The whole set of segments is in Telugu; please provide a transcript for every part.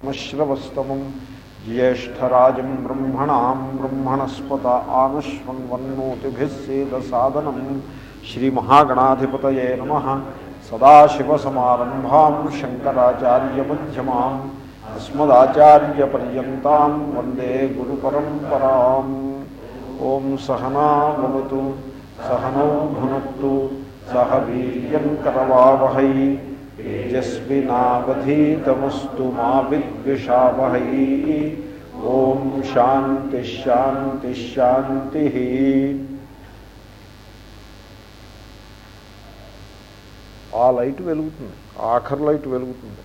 మశ్రవస్తమం జ్యేష్టరాజం బ్రహ్మణాం బ్రహ్మణస్పత ఆనశ్వన్వన్నోతిభిः సేదసాదనం శ్రీమహాగణాధిపతయే నమ సదాశివసమారంభాం శంకరాచార్యమధ్యమాం అస్మదాచార్యపర్యంతాం వందే గురుపరంపరాం ఓం సహనావతు సహనౌ భునత్తు సహ వీర్యం కరవావహై తేజస్వినావధీతమస్తు మా విద్విషావహై ఓం శాంతి శాంతి శాంతి ఆ లైట్ వెలుగుతుంది. ఆఖరి లైట్ వెలుగుతుంది.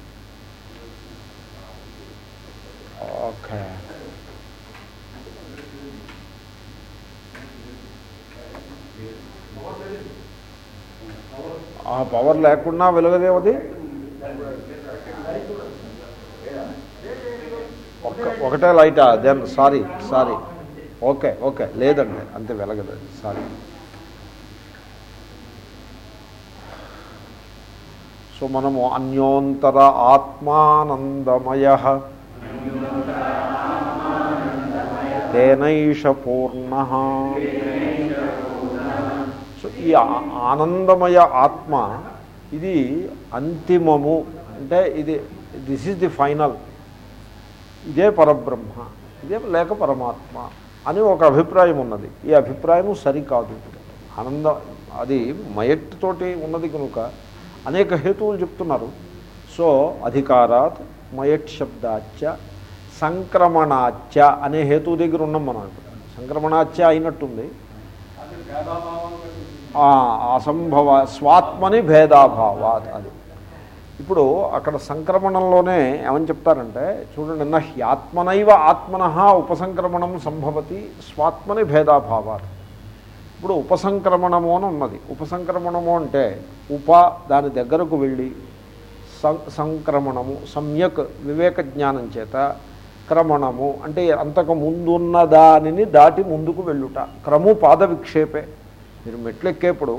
ఆ పవర్ లేకుండా వెలగదేమది ఒకటే లైటా? Then sorry sorry. Okay okay. లేదండి అంతే వెలగదు. సారీ. సో మనము అన్యోంతర ఆత్మానందమయ. తేనైష పూర్ణ. సో ఈ ఆనందమయ ఆత్మ ఇది అంతిమము. అంటే ఇది దిస్ ఈజ్ ది ఫైనల్ ఇదే పరబ్రహ్మ ఇదే లేక పరమాత్మ అని ఒక అభిప్రాయం ఉన్నది. ఈ అభిప్రాయం సరికాదు. ఆనందం అది మయట్టుతోటి ఉన్నది కనుక అనేక హేతువులు చెప్తున్నారు. సో అధికారాత్ మయట్ శబ్దాచ సంక్రమణాచ అనే హేతువు దగ్గర ఉన్నాం మనం ఇప్పుడు. సంక్రమణాచ అయినట్టుంది. అసంభవ స్వాత్మని భేదాభావాత్ అది. ఇప్పుడు అక్కడ సంక్రమణంలోనే ఏమని చెప్తారంటే చూడండి నా హ్యాత్మనైవ ఆత్మన ఉపసంక్రమణం సంభవతి స్వాత్మని భేదాభావాత్. ఇప్పుడు ఉపసంక్రమణము అని ఉన్నది. ఉపసంక్రమణము అంటే ఉప దాని దగ్గరకు వెళ్ళి సం సంక్రమణము సమ్యక్ వివేక జ్ఞానం చేత క్రమణము అంటే అంతకు ముందున్న దానిని దాటి ముందుకు వెళ్ళుట. క్రము పాద విక్షేపే మీరు మెట్లు ఎక్కేప్పుడు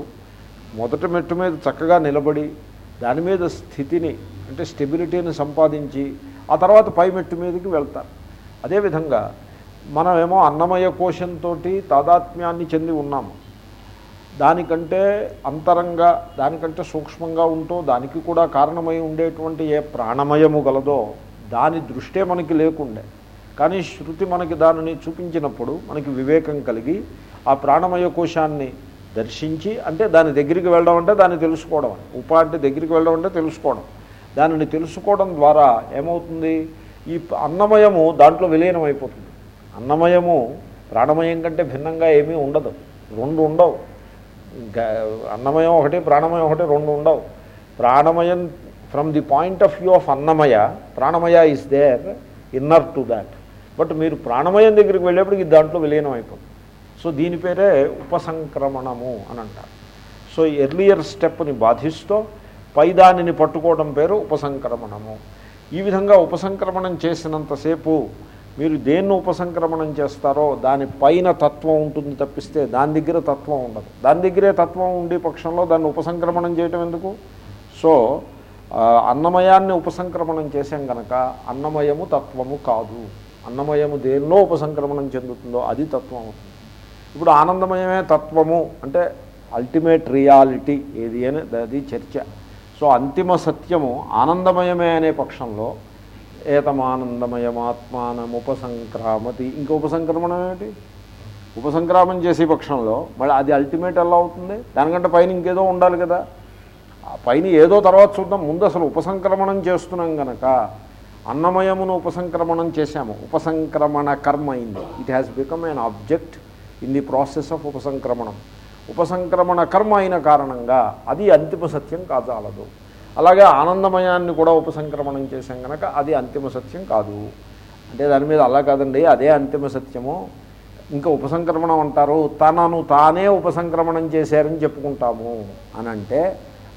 మొదటి మెట్టు మీద చక్కగా నిలబడి దాని మీద స్థితిని అంటే స్టెబిలిటీని సంపాదించి ఆ తర్వాత పై మెట్టు మీదకి వెళ్తారు. అదేవిధంగా మనమేమో అన్నమయ కోశంతో తాదాత్మ్యాన్ని చెంది ఉన్నాము. దానికంటే అంతరంగా దానికంటే సూక్ష్మంగా ఉంటూ దానికి కూడా కారణమై ఉండేటువంటి ఏ ప్రాణమయము గలదో దాని దృష్టే మనకి లేకుండే. కానీ శృతి మనకి దానిని చూపించినప్పుడు మనకి వివేకం కలిగి ఆ ప్రాణమయ కోశాన్ని దర్శించి అంటే దాని దగ్గరికి వెళ్ళడం అంటే దాన్ని తెలుసుకోవడం. ఉప అంటే దగ్గరికి వెళ్ళడం అంటే తెలుసుకోవడం. దానిని తెలుసుకోవడం ద్వారా ఏమవుతుంది? ఈ అన్నమయము దాంట్లో విలీనం అయిపోతుంది అన్నమయము ప్రాణమయం కంటే భిన్నంగా ఏమీ ఉండదు. రెండు ఉండవు. అన్నమయం ఒకటి ప్రాణమయం ఒకటి రెండు ఉండవు. ప్రాణమయం from the point of view of అన్నమయ ప్రాణమయ is there inner to that but మీరు ప్రాణమయం దగ్గరికి వెళ్ళేప్పటికి దాంట్లో విలీనం అయిపోతుంది సో దీని పేరే ఉపసంక్రమణము అని అంటారు. సో ఎర్లియర్ స్టెప్ని బాధిస్తూ పైదానిని పట్టుకోవడం పేరు ఉపసంక్రమణము. ఈ విధంగా ఉపసంక్రమణం చేసినంతసేపు మీరు దేన్ని ఉపసంక్రమణం చేస్తారో దాని పైన తత్వం ఉంటుంది తప్పిస్తే దాని దగ్గర తత్వం ఉండదు. దాని దగ్గరే తత్వం ఉండే పక్షంలో దాన్ని ఉపసంక్రమణం చేయటం ఎందుకు? సో అన్నమయాన్ని ఉపసంక్రమణం చేసాం కనుక అన్నమయము తత్వము కాదు. అన్నమయము దేనిలో ఉపసంక్రమణం చెందుతుందో అది తత్వం అవుతుంది. ఇప్పుడు ఆనందమయమే తత్వము అంటే అల్టిమేట్ రియాలిటీ ఏది అని అది చర్చ. సో అంతిమ సత్యము ఆనందమయమే అనే పక్షంలో ఏతమానందమయమాత్మానం ఉపసంక్రామతి ఇంక ఉపసంక్రమణం ఏమిటి? ఉపసంక్రామం చేసే పక్షంలో మళ్ళీ అది అల్టిమేట్ ఎలా అవుతుంది? దానికంటే పైన ఇంకేదో ఉండాలి కదా. ఆ పైన ఏదో తర్వాత చూద్దాం. ముందు అసలు ఉపసంక్రమణం చేస్తున్నాం గనక అన్నమయమును ఉపసంక్రమణం చేశాము. ఉపసంక్రమణ కర్మ అయింది. It has become an object in the process of ఉపసంక్రమణం. ఉపసంక్రమణ కర్మ అయిన కారణంగా అది అంతిమ సత్యం కాదాలదు అలాగే ఆనందమయాన్ని కూడా ఉపసంక్రమణం చేశాం కనుక అది అంతిమ సత్యం కాదు. అంటే దాని మీద అలా కాదండి అదే అంతిమ సత్యము. ఇంకా ఉపసంక్రమణం అంటారు తనను తానే ఉపసంక్రమణం చేశారని చెప్పుకుంటాము అని అంటే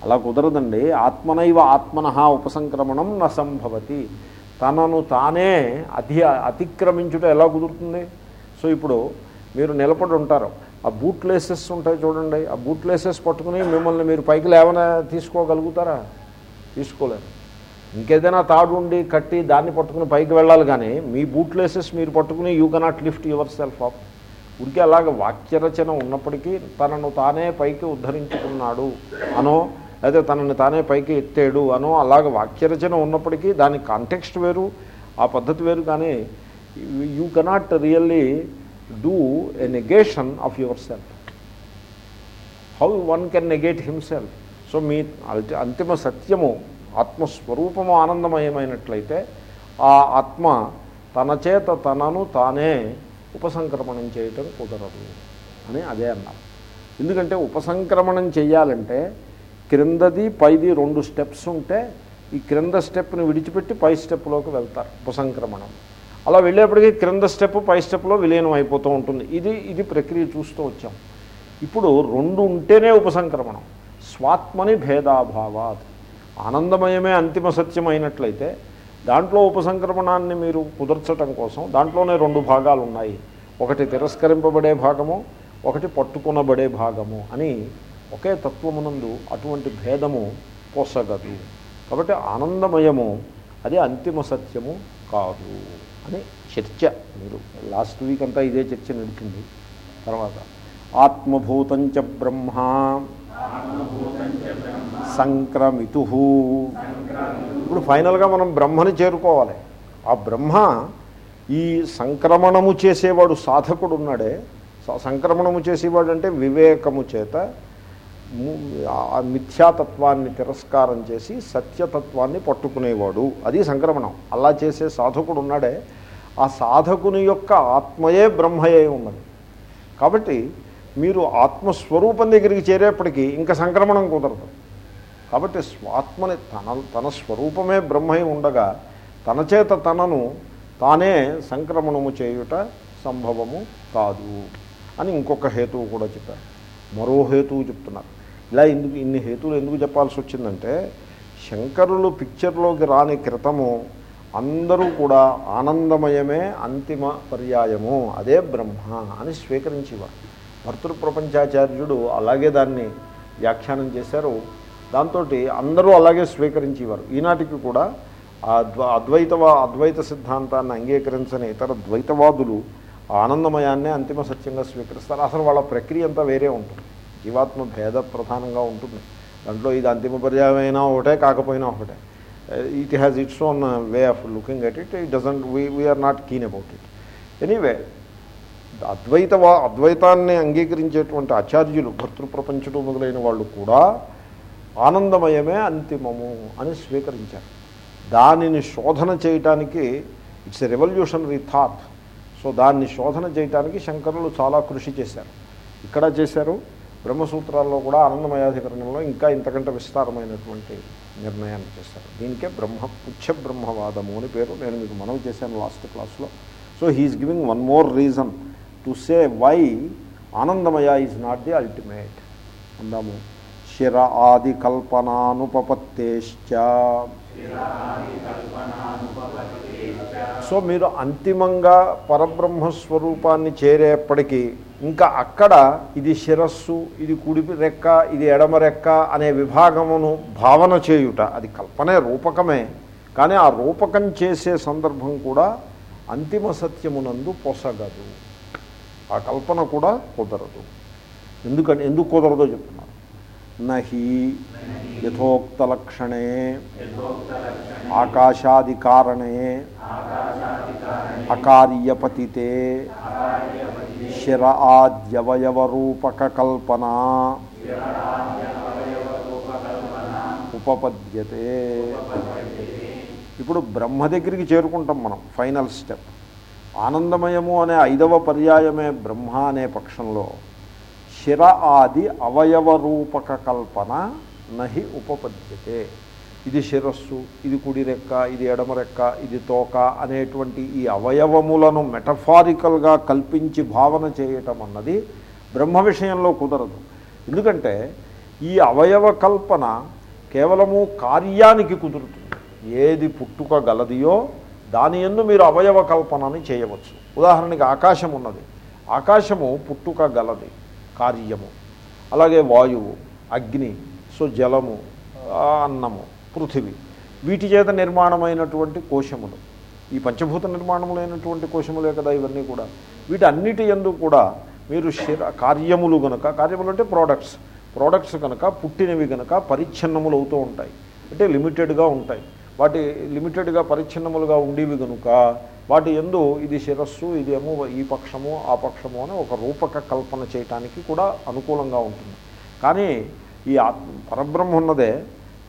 అలా కుదరదండి. ఆత్మనైవ ఆత్మన ఉపసంక్రమణం న సంభవతి. తనను తానే అతి అతిక్రమించుట ఎలా కుదురుతుంది? సో ఇప్పుడు మీరు నిలబడి ఉంటారు. ఆ బూట్ లేసెస్ ఉంటాయి చూడండి. ఆ బూట్ లేసెస్ పట్టుకుని మిమ్మల్ని మీరు పైకి లేవన తీసుకోగలుగుతారా? తీసుకోలేరు. ఇంకేదైనా తాడు ఉండి కట్టి దాన్ని పట్టుకుని పైకి వెళ్ళాలి కానీ మీ బూట్లేసెస్ మీరు పట్టుకుని you cannot lift yourself up ఉడికి అలాగ వాక్యరచన ఉన్నప్పటికీ తనను తానే పైకి ఉద్ధరించుకున్నాడు అనో అయితే తనని తానే పైకి ఎత్తాడు అనో అలాగ వాక్యరచన ఉన్నప్పటికీ దాని కాంటెక్స్ట్ వేరు ఆ పద్ధతి వేరు కానీ you cannot really do a negation of yourself. Self how one can negate himself so మీ అంతిమ సత్యము ఆత్మస్వరూపము ఆనందమయమైనట్లయితే ఆ ఆత్మ తన చేత తనను తానే ఉపసంక్రమణం చేయటం కుదరదు అని అదే అన్నారు. ఎందుకంటే ఉపసంక్రమణం చేయాలంటే క్రిందది పైది రెండు స్టెప్స్ ఉంటే ఈ క్రింద స్టెప్ని విడిచిపెట్టి పై స్టెప్లోకి వెళ్తారు ఉపసంక్రమణం. అలా వెళ్ళేప్పటికీ క్రింద స్టెప్ పై స్టెప్లో విలీనం అయిపోతూ ఉంటుంది. ఇది ఇది ప్రక్రియ చూస్తూ వచ్చాం. ఇప్పుడు రెండు ఉంటేనే ఉపసంక్రమణం. స్వాత్మని భేదాభావాత్. ఆనందమయమే అంతిమ అయినట్లయితే దాంట్లో ఉపసంక్రమణాన్ని మీరు కుదర్చటం కోసం దాంట్లోనే రెండు భాగాలు ఉన్నాయి. ఒకటి తిరస్కరింపబడే భాగము ఒకటి పట్టుకునబడే భాగము అని ఒకే తత్వమునందు అటువంటి భేదము పోసగదు. కాబట్టి ఆనందమయము అది అంతిమ సత్యము కాదు. అని చర్చ. మీరు లాస్ట్ వీక్ అంతా ఇదే చర్చ నడిచింది. తర్వాత ఆత్మభూతంచ బ్రహ్మ సంక్రమితు. ఇప్పుడు ఫైనల్గా మనం బ్రహ్మని చేరుకోవాలి. ఆ బ్రహ్మ ఈ సంక్రమణము చేసేవాడు సాధకుడు ఉన్నాడే సంక్రమణము చేసేవాడు అంటే వివేకము చేత మిథ్యాతత్వాన్ని తిరస్కారం చేసి సత్యతత్వాన్ని పట్టుకునేవాడు. అది సంక్రమణం. అలా చేసే సాధకుడు ఉన్నాడే. ఆ సాధకుని యొక్క ఆత్మయే బ్రహ్మయే ఉన్నది. కాబట్టి మీరు ఆత్మస్వరూపం దగ్గరికి చేరేప్పటికీ ఇంకా సంక్రమణం కుదరదు. కాబట్టి స్వాత్మని తన తన స్వరూపమే బ్రహ్మై ఉండగా తన చేత తనను తానే సంక్రమణము చేయుట సంభవము కాదు అని ఇంకొక హేతువు కూడా చెప్పారు. మరో హేతువు చెప్తున్నారు. ఇలా ఎందుకు ఇన్ని హేతువులు ఎందుకు చెప్పాల్సి వచ్చిందంటే శంకరులు పిక్చర్లోకి రాని క్రితము అందరూ కూడా ఆనందమయమే అంతిమ పర్యాయము. అదే బ్రహ్మ అని స్వీకరించేవారు. భర్తృ ప్రపంచాచార్యుడు అలాగే దాన్ని వ్యాఖ్యానం చేశారు. దాంతో అందరూ అలాగే స్వీకరించేవారు. ఈనాటికి కూడా ఆ అద్వైతవా అద్వైత సిద్ధాంతాన్ని అంగీకరించని ఇతర ద్వైతవాదులు ఆనందమయాన్నే అంతిమ సత్యంగా స్వీకరిస్తారు. అసలు వాళ్ళ ప్రక్రియ అంతా వేరే ఉంటుంది. జీవాత్మ భేద ప్రధానంగా ఉంటుంది. దాంట్లో ఇది అంతిమ పర్యాయమైనా ఒకటే కాకపోయినా ఒకటే. It has its own way of looking at it it doesn't we we're not keen about it anyway అద్వైతవా అద్వైతాన్ని అంగీకరించేటువంటి ఆచార్యులు భర్తృప్రపంచుడు మొదలైన వాళ్ళు కూడా ఆనందమయమే అంతిమము అని స్వీకరించారు. దానిని శోధన చేయటానికి it's a revolutionary thought so దాన్ని శోధన చేయటానికి శంకరులు చాలా కృషి చేశారు. ఇక్కడ చేశారు? బ్రహ్మసూత్రాల్లో కూడా ఆనందమయాధికరణంలో ఇంకా ఇంతకంటే విస్తారమైనటువంటి నిర్ణయాన్ని చేశారు. దీనికే బ్రహ్మ పుచ్చ బ్రహ్మవాదము అని పేరు. నేను మీకు మనం చేశాను లాస్ట్ క్లాస్లో. So he is giving one more reason to say why ఆనందమయ ఈజ్ నాట్ ది అల్టిమేట్ అందాము. శిర ఆది కల్పనానుపపత్తేశ్చ. సో మీరు అంతిమంగా పరబ్రహ్మ స్వరూపాన్ని చేరేప్పటికీ ఇంకా అక్కడ ఇది శిరస్సు ఇది కుడి రెక్క ఇది ఎడమ రెక్క అనే విభాగమును భావన చేయుట. అది కల్పనే రూపకమే. కానీ ఆ రూపకం చేసే సందర్భం కూడా అంతిమ సత్యమునందు పొసగదు. ఆ కల్పన కూడా కుదరదు. ఎందుకని ఎందుకు కుదరదో చెప్తున్నారు నహి యథోక్తలక్షణే ఆకాశాదికారణే ఆకాశాది కారణే అకార్యపతితే శిర ఆద్యవయవరూపకల్పనా కల్పన ఉపపద్యతే. ఇప్పుడు బ్రహ్మ దగ్గరికి చేరుకుంటాం మనం ఫైనల్ స్టెప్. ఆనందమయము అనే ఐదవ పర్యాయమే బ్రహ్మ అనే పక్షంలో శిర ఆది అవయవ రూపక కల్పన నహి ఉపపద్యతే. ఇది శిరస్సు ఇది కుడి రెక్క ఇది ఎడమ రెక్క ఇది తోక అనేటువంటి ఈ అవయవములను మెటఫారికల్గా కల్పించి భావన చేయటం అన్నది బ్రహ్మ విషయంలో కుదరదు. ఎందుకంటే ఈ అవయవ కల్పన కేవలము కార్యానికి కుదురుతుంది. ఏది పుట్టుక గలదియో దాని ఎందు మీరు అవయవ కల్పనని చేయవచ్చు. ఉదాహరణకి ఆకాశం ఉన్నది. ఆకాశము పుట్టుక గలది. కార్యము. అలాగే వాయువు అగ్ని సో జలము అన్నము పృథివీ. వీటి చేత నిర్మాణమైనటువంటి కోశములు. ఈ పంచభూత నిర్మాణములైనటువంటి కోశములే కదా ఇవన్నీ కూడా. వీటన్నిటి ఎందు కూడా మీరు శిర కార్యములు గనక కార్యములు అంటే ప్రోడక్ట్స్. ప్రోడక్ట్స్ కనుక పుట్టినవి కనుక పరిచ్ఛిన్నములు అవుతూ ఉంటాయి. అంటే లిమిటెడ్గా ఉంటాయి. వాటి లిమిటెడ్గా పరిచ్ఛిన్నములుగా ఉండేవి కనుక వాటి ఎందు ఇది శిరస్సు ఇదేమో ఈ పక్షము ఆ పక్షము అని ఒక రూపక కల్పన చేయటానికి కూడా అనుకూలంగా ఉంటుంది. కానీ ఈ ఆత్మ పరబ్రహ్మ ఉన్నదే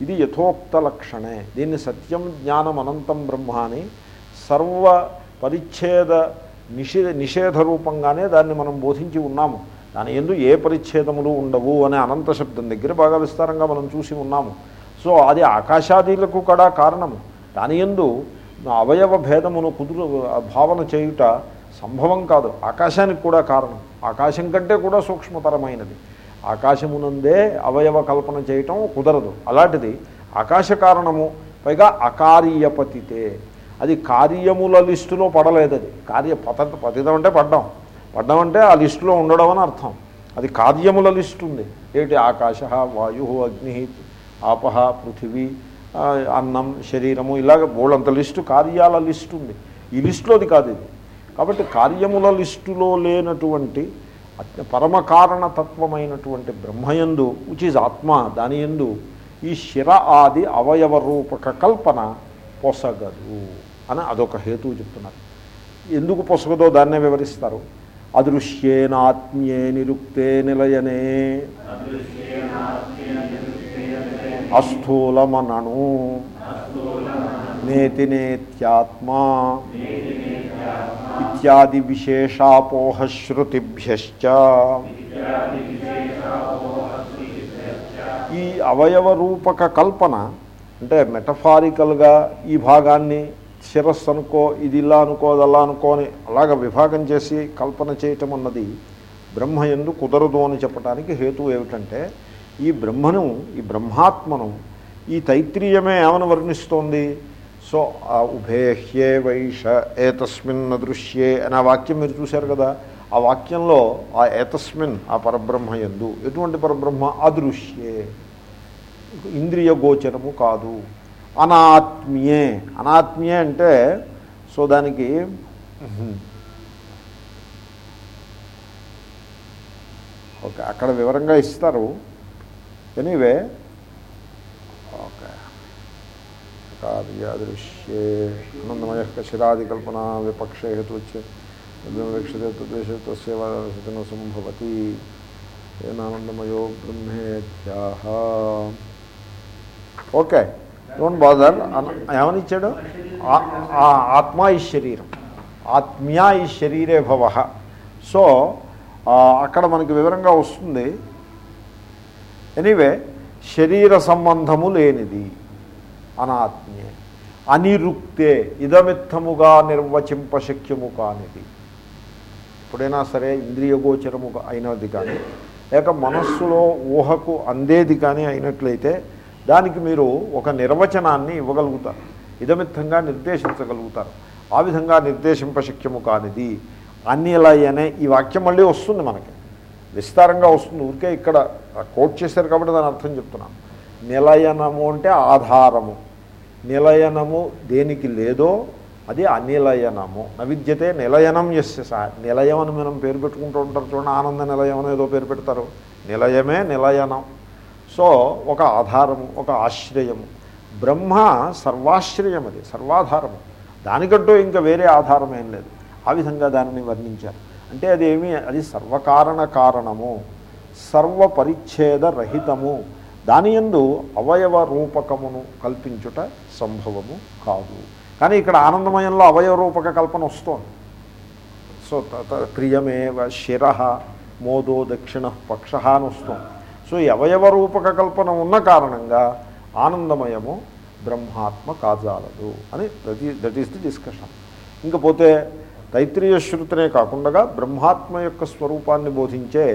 ఇది యథోక్త లక్షణే. దీన్ని సత్యం జ్ఞానం అనంతం బ్రహ్మ అని సర్వ పరిచ్ఛేద నిషే నిషేధ రూపంగానే దాన్ని మనం బోధించి ఉన్నాము. దాని ఎందు ఏ పరిచ్ఛేదములు ఉండవు అనే అనంత శబ్దం దగ్గర బాగా విస్తారంగా మనం చూసి ఉన్నాము. సో అది ఆకాశాదీలకు కూడా కారణము. దాని ఎందు అవయవ భేదమును కుదురు భావన చేయుట సంభవం కాదు. ఆకాశానికి కూడా కారణం. ఆకాశం కంటే కూడా సూక్ష్మతరమైనది. ఆకాశమునందే అవయవ కల్పన చేయటం కుదరదు. అలాంటిది ఆకాశ కారణము పైగా అకార్యపతితే. అది కార్యముల లిస్టులో పడలేదు అది. కార్య పత పతితం అంటే పడ్డం. పడ్డం అంటే ఆ లిస్టులో ఉండడం అని అర్థం. అది కార్యముల లిస్టు ఉంది. ఏమిటి ఆకాశ వాయు అగ్ని ఆపహ పృథివీ అన్నం శరీరము ఇలాగ బోళ్ళంత లిస్టు కార్యాల లిస్టు ఉంది. ఈ లిస్టులోది కాదు ఇది. కాబట్టి కార్యముల లిస్టులో లేనటువంటి పరమకారణతత్వమైనటువంటి బ్రహ్మయందు విచ్ ఈజ్ ఆత్మ దాని ఎందు ఈ శిర ఆది అవయవ రూపక కల్పన పొసగదు అని అదొక హేతువు చెప్తున్నారు. ఎందుకు పొసగదో దాన్నే వివరిస్తారు. అదృశ్యేనాత్మ్యే నిరుక్తే నిలయనే. అస్థూలమనను. నేతి నేత్యాత్మా ఇత్యాది విశేషాపోహశ్రుతిభ్య ఈ అవయవ రూపక కల్పన అంటే మెటఫారికల్గా ఈ భాగాన్ని శిరస్సు అనుకో ఇది ఇలా అనుకో అదల్లా అనుకోని అనుకో అని అలాగ విభాగం చేసి కల్పన చేయటం అన్నది బ్రహ్మ ఎందు కుదరదు అని చెప్పడానికి హేతు ఏమిటంటే ఈ బ్రహ్మను ఈ బ్రహ్మాత్మను ఈ తైత్రీయమే ఏమని వర్ణిస్తోంది? సో ఆ ఉభేహ్యే వైష ఏతస్మిన్ దృశ్యే అనే ఆ వాక్యం మీరు చూశారు కదా? ఆ వాక్యంలో ఆ ఏతస్మిన్ ఆ పరబ్రహ్మ ఎందు ఎటువంటి పరబ్రహ్మ? అదృశ్యే. ఇంద్రియ గోచరము కాదు. అనాత్మీయే. అనాత్మీయే అంటే సో దానికి ఓకే అక్కడ వివరంగా ఇస్తారు. ఎనీవే ఓకే కార్యాదృశ్యే ఆనందమయ కశిరాది కల్పన విపక్ష హేతువచ్చే వీక్షతే సంభవతి ఏనానందమయో బ్రహ్మేత్యాహ ఓకే డోంట్ బాదర్ ఏమని ఇచ్చాడు ఈ శరీరం ఆత్మీయ ఈ శరీరే భవ సో అక్కడ మనకి వివరంగా వస్తుంది ఎనీవే శరీర సంబంధము లేనిది అనాత్మీయ అనిరుక్తే ఇదమిత్తముగా నిర్వచింపశక్యము కానిది. ఎప్పుడైనా సరే ఇంద్రియగోచరము అయినది కానీ లేక మనస్సులో ఊహకు అందేది కానీ అయినట్లయితే దానికి మీరు ఒక నిర్వచనాన్ని ఇవ్వగలుగుతారు. ఇదమిత్తంగా నిర్దేశించగలుగుతారు. ఆ విధంగా నిర్దేశింపశక్యము కానిది. అన్నిలయనే ఈ వాక్యం మళ్ళీ వస్తుంది మనకి. విస్తారంగా వస్తుంది. ఊరికే ఇక్కడ కోట్ చేశారు కాబట్టి దాని అర్థం చెప్తున్నాను. నిలయనము అంటే ఆధారము. నిలయనము దేనికి లేదో అది అనిలయనము. నవిద్యతే నిలయనం ఎస్య సా నిలయం అని మనం పేరు పెట్టుకుంటూ ఉంటారు చూడండి ఆనంద నిలయం అని ఏదో పేరు పెడతారు. నిలయమే నిలయనం. సో ఒక ఆధారము ఒక ఆశ్రయము. బ్రహ్మ సర్వాశ్రయం అది సర్వాధారము. దానికంటూ ఇంకా వేరే ఆధారం ఏం లేదు. ఆ విధంగా దానిని వర్ణించారు. అంటే అదేమి అది సర్వకారణ కారణము. సర్వ రహితము దాని యందు అవయవ రూపకమును కల్పించుట సంభవము కాదు. కానీ ఇక్కడ ఆనందమయంలో అవయవ రూపక కల్పన వస్తోంది. సో ప్రియమేవ శిర మోదో దక్షిణ పక్ష అని వస్తుంది. సో ఈ అవయవ రూపక కల్పన ఉన్న కారణంగా ఆనందమయము బ్రహ్మాత్మ కాజాలదు అని దట్ ఈ దట్ ఈస్ ది డిస్కషన్. ఇంకపోతే తైత్రీయ శృతినే కాకుండా బ్రహ్మాత్మ యొక్క స్వరూపాన్ని బోధించే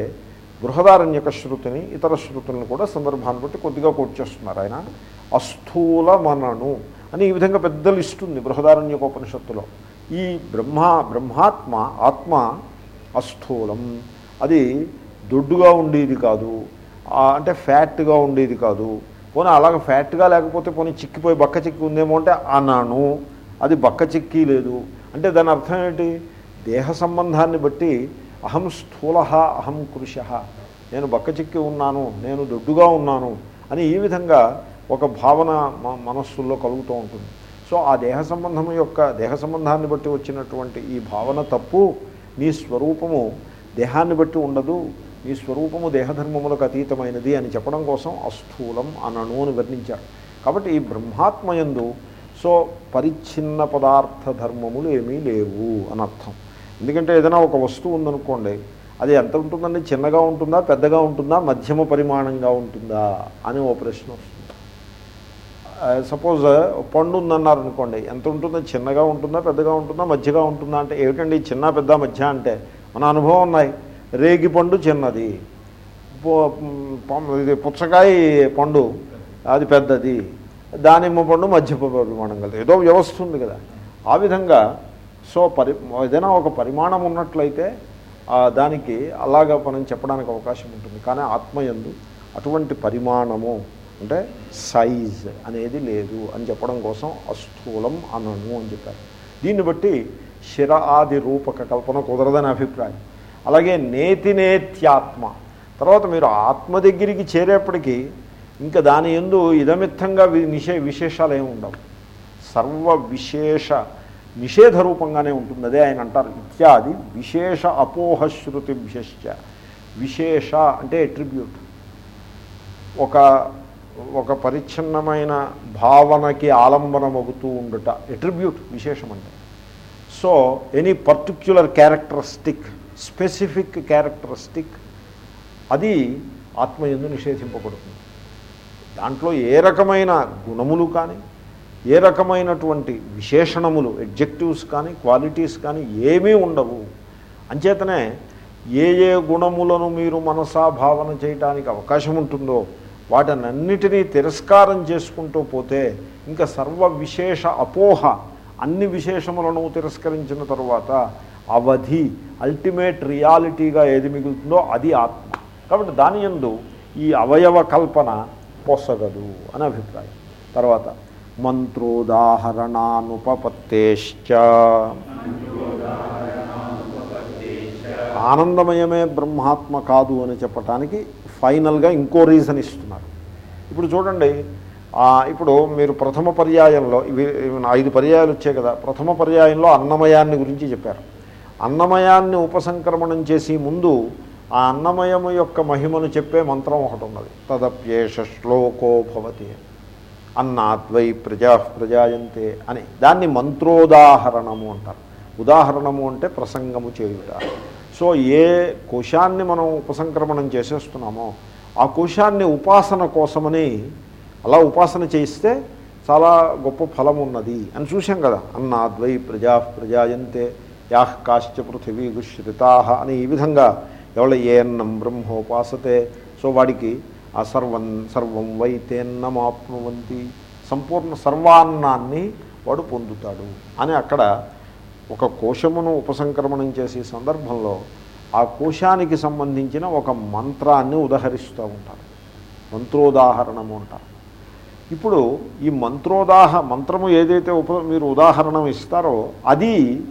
బృహదారణ్యక శృతిని ఇతర శృతులను కూడా సందర్భాన్ని బట్టి కొద్దిగా కోట్ చేస్తున్నారు ఆయన. అస్థూల మనను అని ఈ విధంగా పెద్ద లిస్ట్ ఉంది బృహదారణ్యకోపనిషత్తులో. ఈ బ్రహ్మ బ్రహ్మాత్మ ఆత్మ అస్థూలం. అది దొడ్డుగా ఉండేది కాదు. అంటే ఫ్యాట్గా ఉండేది కాదు. పోనీ అలాగ ఫ్యాట్గా లేకపోతే పోనీ చిక్కిపోయి బక్క చిక్కి ఉందేమో అంటే అన్నాను అది బక్క చిక్కి లేదు. అంటే దాని అర్థం ఏంటి? దేహ సంబంధాన్ని బట్టి అహం స్థూల అహం కృష నేను బక్కచిక్కి ఉన్నాను నేను దొడ్డుగా ఉన్నాను అని ఈ విధంగా ఒక భావన మనస్సుల్లో కలుగుతూ ఉంటుంది. సో ఆ దేహ సంబంధం యొక్క దేహ సంబంధాన్ని బట్టి వచ్చినటువంటి ఈ భావన తప్పు నీ స్వరూపము దేహాన్ని బట్టి ఉండదు నీ స్వరూపము దేహధర్మములకు అతీతమైనది అని చెప్పడం కోసం అస్థూలం అనను అని వర్ణించారు. కాబట్టి ఈ బ్రహ్మాత్మయందు సో పరిచ్ఛిన్న పదార్థ ధర్మములు ఏమీ లేవు అనర్థం. ఎందుకంటే ఏదైనా ఒక వస్తువు ఉందనుకోండి అది ఎంత ఉంటుందండి? చిన్నగా ఉంటుందా? పెద్దగా ఉంటుందా? మధ్యమ పరిమాణంగా ఉంటుందా? అని ఓ ప్రశ్న వస్తుంది. సపోజ్ పండు ఉందన్నారు అనుకోండి ఎంత ఉంటుందో? చిన్నగా ఉంటుందా? పెద్దగా ఉంటుందా? మధ్యగా ఉంటుందా? అంటే ఏమిటండి? చిన్న పెద్ద మధ్య అంటే మన అనుభవం ఉన్నాయి. రేగి పండు చిన్నది. ఇది పుచ్చకాయ పండు అది పెద్దది. దానిమ్మ పండు మధ్య పరిమాణం కదా ఏదో వ్యవస్థ ఉంది కదా. ఆ విధంగా సో పరి ఏదైనా ఒక పరిమాణం ఉన్నట్లయితే దానికి అలాగా మనం చెప్పడానికి అవకాశం ఉంటుంది. కానీ ఆత్మయందు అటువంటి పరిమాణము అంటే సైజ్ అనేది లేదు అని చెప్పడం కోసం అస్థూలం అనను అని చెప్పారు. దీన్ని బట్టి శిర ఆది రూపక కల్పన కుదరదని అభిప్రాయం. అలాగే నేతి నేత్యాత్మ. తర్వాత మీరు ఆత్మ దగ్గరికి చేరేప్పటికీ ఇంకా దాని ఎందు ఇదమిత్తంగా విశే విశేషాలు ఏమి ఉండవు. సర్వ విశేష నిషేధ రూపంగానే ఉంటుంది అదే ఆయన అంటారు. ఇత్యాది విశేష అపోహశ్రుతిభ్యశ్చ. విశేష అంటే ఎట్రిబ్యూట్ ఒక ఒక పరిచ్ఛిన్నమైన భావనకి ఆలంబనమవుతూ ఉండుట. ఎట్రిబ్యూట్ విశేషం అంటే so any particular characteristic specific characteristic అది ఆత్మయందు నిషేధింపబడుతుంది. దాంట్లో ఏ రకమైన గుణములు కానీ ఏ రకమైనటువంటి విశేషణములు ఎడ్జెక్టివ్స్ కానీ క్వాలిటీస్ కానీ ఏమీ ఉండవు. అంచేతనే ఏ ఏ గుణములను మీరు మనసా భావన చేయటానికి అవకాశం ఉంటుందో వాటినన్నిటినీ తిరస్కారం చేసుకుంటూ పోతే ఇంకా సర్వ విశేష అపోహ అన్ని విశేషములను తిరస్కరించిన తరువాత అవధి అల్టిమేట్ రియాలిటీగా ఏది మిగులుతుందో అది ఆత్మ. కాబట్టి దాని యందు ఈ అవయవ కల్పన పొసగదు అని అభిప్రాయం. తర్వాత మంత్రోదాహరణానుపపత్తేశ్చ. ఆనందమయమే బ్రహ్మాత్మ కాదు అని చెప్పటానికి ఫైనల్గా ఇంకో రీజన్ ఇస్తున్నారు. ఇప్పుడు చూడండి ఇప్పుడు మీరు ప్రథమ పర్యాయంలో ఇవి ఐదు పర్యాయాలు వచ్చాయి కదా ప్రథమ పర్యాయంలో అన్నమయాన్ని గురించి చెప్పారు. అన్నమయాన్ని ఉపసంక్రమణం చేసి ముందు ఆ అన్నమయము యొక్క మహిమను చెప్పే మంత్రం ఒకటి ఉన్నది. తదప్యేష శ్లోకో భవతి అన్నాద్వై ప్రజా ప్రజాయంతే అని. దాన్ని మంత్రోదాహరణము అంటారు. ఉదాహరణము అంటే ప్రసంగము చేయుట. సో ఏ కోశాన్ని మనం ఉపసంక్రమణం చేసేస్తున్నామో ఆ కోశాన్ని ఉపాసన కోసమని అలా ఉపాసన చేయిస్తే చాలా గొప్ప ఫలం ఉన్నది అని చూసాం కదా. అన్నాద్వై ప్రజా ప్రజాయంతే యాహ్ కాశ్చ పృథివీ దుశ్రితా అని ఈ విధంగా ఎవళ్ళ ఏ అన్నం బ్రహ్మోపాసతే. సో వాడికి ఆ సర్వం సర్వం సంపూర్ణ సర్వాన్నాన్ని వాడు పొందుతాడు. అని అక్కడ ఒక కోశమును ఉపసంక్రమణం చేసే సందర్భంలో ఆ కోశానికి సంబంధించిన ఒక మంత్రాన్ని ఉదహరిస్తూ ఉంటారు. మంత్రోదాహరణము అంటారు. ఇప్పుడు ఈ మంత్రోదాహ మంత్రము ఏదైతే ఉప మీరు ఉదాహరణం ఇస్తారో అది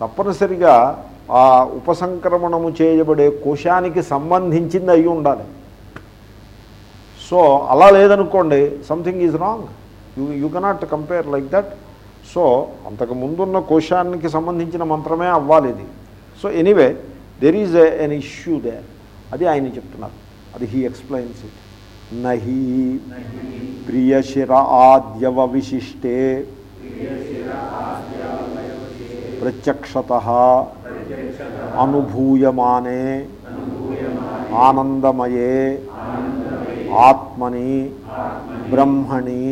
తప్పనిసరిగా ఆ ఉపసంక్రమణము చేయబడే కోశానికి సంబంధించింది అయి ఉండాలి. సో అలా లేదనుకోండి something is wrong you you cannot compare like that so అంతకు ముందున్న కోశానికి సంబంధించిన మంత్రమే అవ్వాలి ఇది. So anyway there is an issue they అది ఆయన చెప్తున్నారు. అది హీ ఎక్స్ప్లెయిన్స్ ఇట్ నహి ప్రియశిర ఆద్యవ విశిష్టే. ప్రత్యక్షత అనుభూయమానే. ఆనందమయే. ఆత్మని బ్రహ్మణి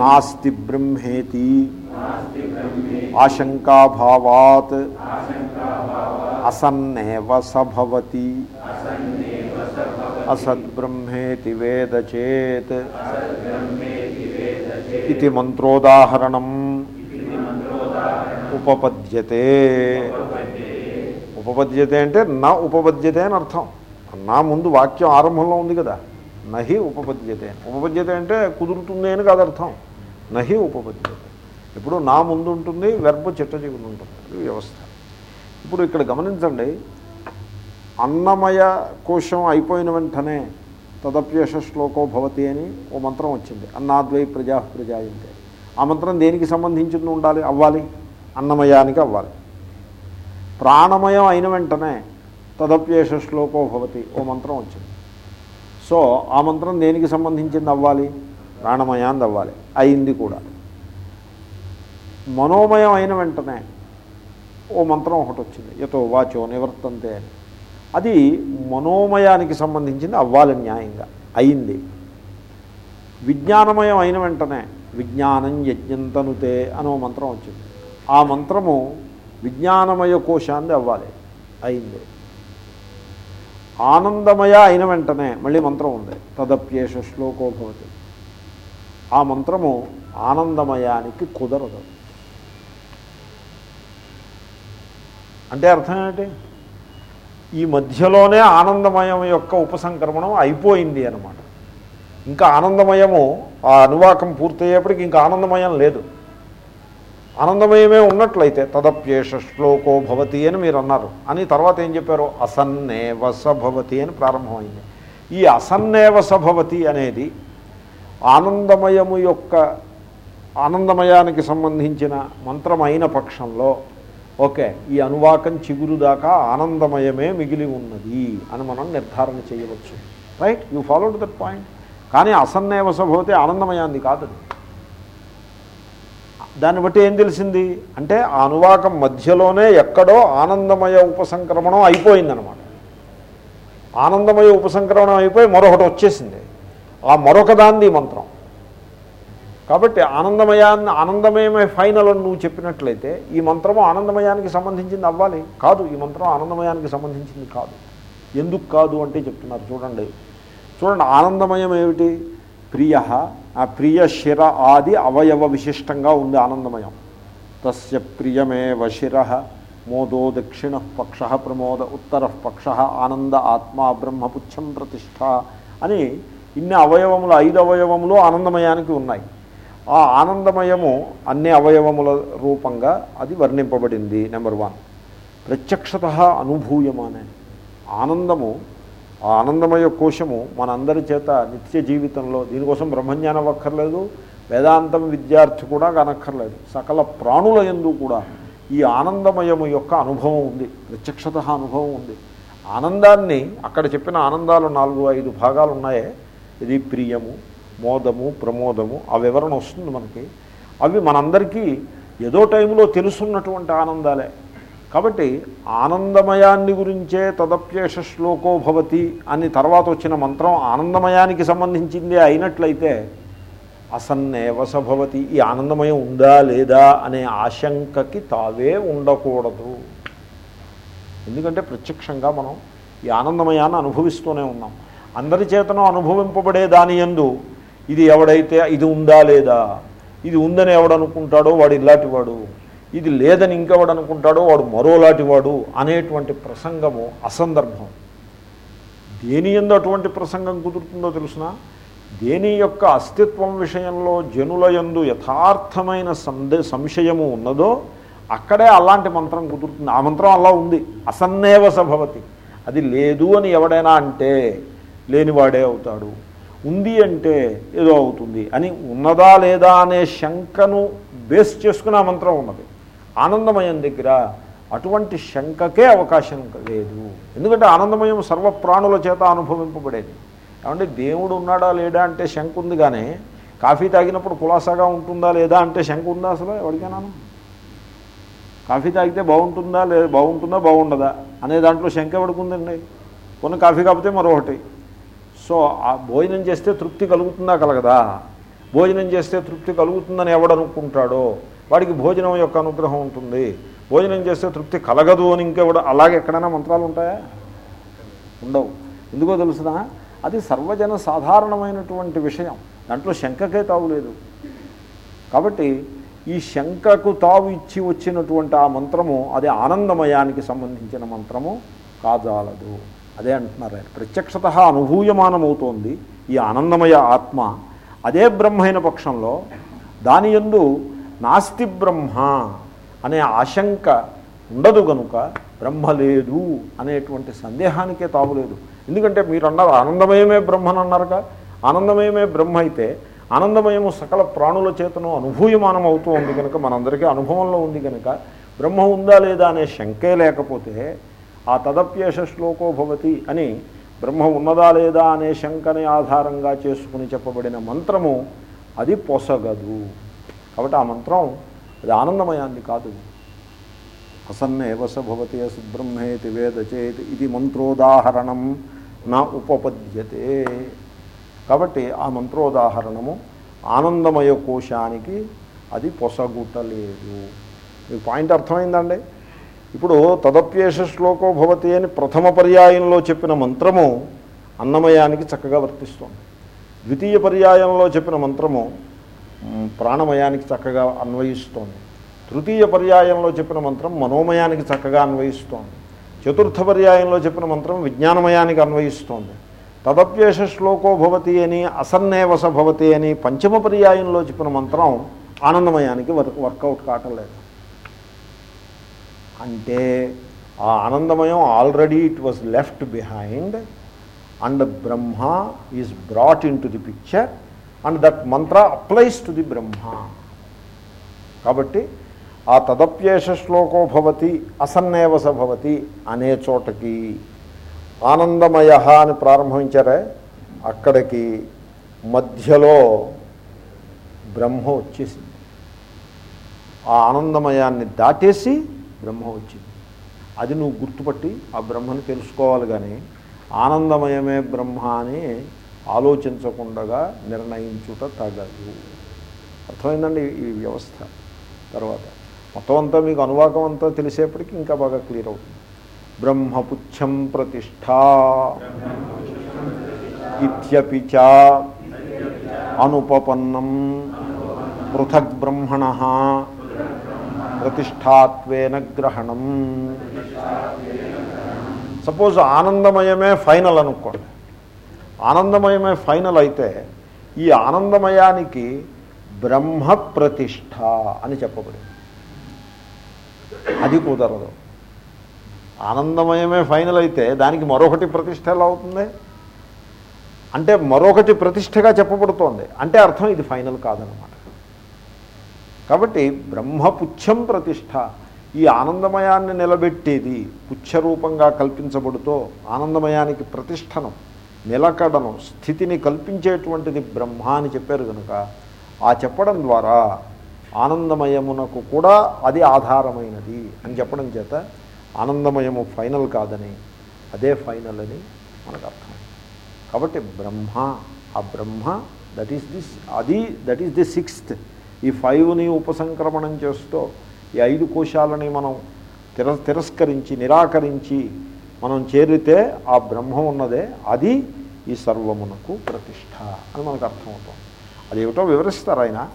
నాస్తి బ్రహ్మేతి ఆశంకాభావాత్ అసన్నేవ సభవతి అసద్బ్రహ్మేతి వేద చేత్ ఇది మంత్రోదాహరణం ఉపపద్యతే ఉపపద్యతే అంటే నా ఉపపద్యతే అని అర్థం. నా ముందు వాక్యం ఆరంభంలో ఉంది కదా. నహి ఉపపద్యతే. ఉపపద్యతే అంటే కుదురుతుంది అని కాదు అర్థం. నహి ఉపపద్యతే. ఇప్పుడు నా ముందు ఉంటుంది వెర్బ్ చిట్ట చిగురు ఉంటుంది. ఇది వ్యవస్థ. ఇప్పుడు ఇక్కడ గమనించండి. అన్నమయ కోశం అయిపోయిన వెంటనే తదప్యేష శ్లోకో భవతి అని ఓ మంత్రం వచ్చింది. అన్నాద్వై ప్రజా ప్రజాయంతే. ఆ మంత్రం దేనికి సంబంధించింది ఉండాలి? అవ్వాలి. అన్నమయానికి అవ్వాలి. ప్రాణమయం అయిన వెంటనే తదప్యేష శ్లోకో భవతి ఓ మంత్రం వచ్చింది. సో ఆ మంత్రం దేనికి సంబంధించింది అవ్వాలి? ప్రాణమయాంది అవ్వాలి. అయింది కూడా. మనోమయం అయిన వెంటనే ఓ మంత్రం ఒకటి వచ్చింది. యతో వాచో నివర్తంతే అని. అది మనోమయానికి సంబంధించింది అవ్వాలి న్యాయంగా. అయింది. విజ్ఞానమయం అయిన వెంటనే విజ్ఞానం యజ్ఞంతనుతే అనో మంత్రం వచ్చింది. ఆ మంత్రము విజ్ఞానమయ కోశాన్ని అవ్వాలి. అయింది. ఆనందమయ అయిన వెంటనే మళ్ళీ మంత్రం ఉంది. తదప్యేష శ్లోకో భవతి. ఆ మంత్రము ఆనందమయానికి కుదరదు. అంటే అర్థం ఏంటి? ఈ మధ్యలోనే ఆనందమయం యొక్క ఉపసంక్రమణం అయిపోయింది అనమాట ఇంకా ఆనందమయము ఆ అనువాకం పూర్తయ్యేప్పటికి ఇంకా ఆనందమయం లేదు. ఆనందమయమే ఉన్నట్లయితే తదప్యేష శ్లోకో భవతి అని మీరు అన్నారు. అని తర్వాత ఏం చెప్పారు? అసన్నేవస భవతి అని ప్రారంభమైంది. ఈ అసన్నేవస భవతి అనేది ఆనందమయము యొక్క ఆనందమయానికి సంబంధించిన మంత్రమైన పక్షంలో ఓకే ఈ అనువాకం చిగురు దాకా ఆనందమయమే మిగిలి ఉన్నది అని మనం నిర్ధారణ చేయవచ్చు. Right? You followed that point? కానీ అసన్నేవస భవతి ఆనందమయాన్ని కాదు. దాన్ని బట్టి ఏం తెలిసింది? అంటే ఆ అనువాకం మధ్యలోనే ఎక్కడో ఆనందమయ ఉపసంక్రమణం అయిపోయిందనమాట ఆనందమయ ఉపసంక్రమణం అయిపోయి మరొకటి వచ్చేసింది. ఆ మరొక దాంది మంత్రం. కాబట్టి ఆనందమయాన్ని ఆనందమయమే ఫైనల్ అని నువ్వు చెప్పినట్లయితే ఈ మంత్రము ఆనందమయానికి సంబంధించింది అవ్వాలి. కాదు ఈ మంత్రం ఆనందమయానికి సంబంధించింది కాదు. ఎందుకు కాదు అంటే చెప్తున్నారు. చూడండి. చూడండి ఆనందమయం ఏమిటి? ప్రియ ఆ ప్రియ శిర ఆది అవయవ విశిష్టంగా ఉంది ఆనందమయం. తస్య ప్రియమేవ శిర మోదో దక్షిణ పక్ష ప్రమోద ఉత్తర పక్ష ఆనంద ఆత్మా బ్రహ్మపుచ్చం ప్రతిష్ట అని ఇన్ని అవయవములు ఐదు అవయవములు ఆనందమయానికి ఉన్నాయి. ఆ ఆనందమయము అన్ని అవయవముల రూపంగా అది వర్ణింపబడింది. నెంబర్ వన్ ప్రత్యక్షత అనుభూయమానే. ఆనందము ఆ ఆనందమయ కోశము మనందరి చేత నిత్య జీవితంలో దీనికోసం బ్రహ్మజ్ఞానం అక్కర్లేదు వేదాంతం విద్యార్థి కూడా కనక్కర్లేదు. సకల ప్రాణుల ఎందు కూడా ఈ ఆనందమయము యొక్క అనుభవం ఉంది ప్రత్యక్షత అనుభవం ఉంది. ఆనందాన్ని అక్కడ చెప్పిన ఆనందాలు నాలుగు ఐదు భాగాలు ఉన్నాయే. ఇది ప్రియము మోదము ప్రమోదము ఆ వివరణ వస్తుంది మనకి. అవి మనందరికీ ఏదో టైంలో తెలుసున్నటువంటి ఆనందాలే. కాబట్టి ఆనందమయాన్ని గురించే తదప్యేష శ్లోకో భవతి అని తర్వాత వచ్చిన మంత్రం ఆనందమయానికి సంబంధించిందే అయినట్లయితే అసన్నేవస భవతి ఈ ఆనందమయం ఉందా లేదా అనే ఆశంకకి తావే ఉండకూడదు. ఎందుకంటే ప్రత్యక్షంగా మనం ఈ ఆనందమయాన్ని అనుభవిస్తూనే ఉన్నాం. అందరి చేతనం అనుభవింపబడే దాని ఎందు ఇది ఎవడైతే ఇది ఉందా లేదా ఇది ఉందని ఎవడనుకుంటాడో వాడు ఇలాంటివాడు ఇది లేదని ఇంకెవడు అనుకుంటాడో వాడు మరోలాంటివాడు అనేటువంటి ప్రసంగము అసందర్భం. దేని ఎందు అటువంటి ప్రసంగం కుదురుతుందో తెలుసిన? దేని యొక్క అస్తిత్వం విషయంలో జనుల యందు యథార్థమైన సందే సంశయము ఉన్నదో అక్కడే అలాంటి మంత్రం కుదురుతుంది. ఆ మంత్రం అలా ఉంది. అసన్నేవ సభవతి. అది లేదు అని ఎవడైనా అంటే లేనివాడే అవుతాడు. ఉంది అంటే ఏదో అవుతుంది. అని ఉన్నదా లేదా అనే శంకను బేస్ చేసుకుని ఆ మంత్రం ఉన్నది. ఆనందమయం దగ్గర అటువంటి శంకకే అవకాశం లేదు. ఎందుకంటే ఆనందమయం సర్వప్రాణుల చేత అనుభవింపబడేది. ఏమంటే దేవుడు ఉన్నాడా లేడా అంటే శంక ఉంది కానీ కాఫీ తాగినప్పుడు కులాసాగా ఉంటుందా లేదా అంటే శంక ఉందా అసలు? ఎవరికైనా? కాఫీ తాగితే బాగుంటుందా లేదా బాగుంటుందా బాగుండదా? అనే దాంట్లో శంక ఎవడుకుందండి కొన్ని కాఫీ కాకపోతే మరొకటి. సో ఆ భోజనం చేస్తే తృప్తి కలుగుతుందా కలగదా? భోజనం చేస్తే తృప్తి కలుగుతుందని ఎవడనుకుంటాడో వాడికి భోజనం యొక్క అనుగ్రహం ఉంటుంది. భోజనం చేస్తే తృప్తి కలగదు అని ఇంకెవడ అలాగే ఎక్కడైనా మంత్రాలు ఉంటాయా? ఉండవు. ఎందుకో తెలుసునా? అది సర్వజన సాధారణమైనటువంటి విషయం. దాంట్లో శంకకే తావులేదు కాబట్టి ఈ శంకకు తావు ఇచ్చి వచ్చినటువంటి ఆ మంత్రము అది ఆనందమయానికి సంబంధించిన మంత్రము కాజాలదు. అదే అంటున్నారు ఆయన. ప్రత్యక్షత అనుభూయమానమవుతోంది ఈ ఆనందమయ ఆత్మ. అదే బ్రహ్మ అయిన పక్షంలో దాని యందు నాస్తి బ్రహ్మ అనే ఆశంక ఉండదు గనుక బ్రహ్మ లేదు అనేటువంటి సందేహానికే తావులేదు ఎందుకంటే మీరు అన్నారు ఆనందమయమే బ్రహ్మను అన్నారుగా. ఆనందమయమే బ్రహ్మ అయితే ఆనందమయము సకల ప్రాణుల చేతను అనుభూయమానం అవుతూ ఉంది కనుక మనందరికీ అనుభవంలో ఉంది కనుక బ్రహ్మ ఉందా లేదా అనే శంకే లేకపోతే ఆ తదప్యేష శ్లోకో భవతి అని బ్రహ్మ ఉన్నదా లేదా అనే శంకని ఆధారంగా చేసుకుని చెప్పబడిన మంత్రము అది పొసగదు. కాబట్టి ఆ మంత్రం అది ఆనందమయాన్ని కాదు. అసన్నేవ స భవతి అసద్బ్రహ్మేతి వేద చేత్ ఇది మంత్రోదాహరణం నా ఉపపద్యతే. కాబట్టి ఆ మంత్రోదాహరణము ఆనందమయ కోశానికి అది పొసగుటలేదు. మీకు పాయింట్ అర్థమైందండి? ఇప్పుడు తదప్యేష శ్లోకో భవతి అని ప్రథమ పర్యాయంలో చెప్పిన మంత్రము అన్నమయానికి చక్కగా వర్తిస్తుంది. ద్వితీయ పర్యాయంలో చెప్పిన మంత్రము ప్రాణమయానికి చక్కగా అన్వయిస్తోంది. తృతీయ పర్యాయంలో చెప్పిన మంత్రం మనోమయానికి చక్కగా అన్వయిస్తోంది. చతుర్థ పర్యాయంలో చెప్పిన మంత్రం విజ్ఞానమయానికి అన్వయిస్తోంది. తదప్యేష శ్లోకో భవతి అని అసన్నేవస భవతి అని పంచమ పర్యాయంలో చెప్పిన మంత్రం ఆనందమయానికి వర్క్ వర్కౌట్ కావటం లేదు. అంటే ఆ ఆనందమయం already it was left behind and Brahma is brought into the picture and that mantra applies to the Brahma. కాబట్టి ఆ తదప్యేష శ్లోకో భవతి అసన్నేవస భవతి అనే చోటకి ఆనందమయ అని ప్రారంభించారే. అక్కడికి మధ్యలో బ్రహ్మ వచ్చేసింది. ఆ ఆనందమయాన్ని దాటేసి బ్రహ్మ వచ్చింది. అది నువ్వు గుర్తుపట్టి ఆ బ్రహ్మని తెలుసుకోవాలి కానీ ఆనందమయమే బ్రహ్మ అని ఆలోచించకుండా నిర్ణయించుట తగదు. అర్థమైందండి ఈ వ్యవస్థ తర్వాత. మొత్తం అంతా మీకు అనువాకం అంతా తెలిసేప్పటికి ఇంకా బాగా క్లియర్ అవుతుంది. బ్రహ్మపుచ్చం ప్రతిష్ట ఇత్యపిచ అనుపపన్నం పృథక్ బ్రహ్మణ ప్రతిష్టాత్వేన గ్రహణం. సపోజ్ ఆనందమయమే ఫైనల్ అనుకోండి. ఆనందమయమే ఫైనల్ అయితే ఈ ఆనందమయానికి బ్రహ్మ ప్రతిష్ట అని చెప్పబడింది. అది కుదరదు. ఆనందమయమే ఫైనల్ అయితే దానికి మరొకటి ప్రతిష్ట ఎలా అవుతుంది? అంటే మరొకటి ప్రతిష్టగా చెప్పబడుతోంది. అంటే అర్థం ఇది ఫైనల్ కాదనమాట. కాబట్టి బ్రహ్మపుచ్చం ప్రతిష్ట. ఈ ఆనందమయాన్ని నిలబెట్టేది పుచ్చరూపంగా కల్పించబడుతో ఆనందమయానికి ప్రతిష్టను నిలకడను స్థితిని కల్పించేటువంటిది బ్రహ్మ అని చెప్పారు కనుక ఆ చెప్పడం ద్వారా ఆనందమయమునకు కూడా అది ఆధారమైనది అని చెప్పడం చేత ఆనందమయము ఫైనల్ కాదని అదే ఫైనల్ అని మనకు అర్థం కాబట్టి బ్రహ్మ ఆ బ్రహ్మ దట్ ఈస్ దిస్ అది దట్ ఈస్ ది సిక్స్త్ ఈ ఫైవ్ని ఉపసంక్రమణం చేస్తూ ఈ ఐదు కోశాలని మనం తిర తిరస్కరించి నిరాకరించి మనం చేరితే ఆ బ్రహ్మ ఉన్నదే అది ఈ సర్వమునకు ప్రతిష్ట అని మనకు అర్థమవుతుంది. అదేమిటో వివరిస్తారు ఆయన.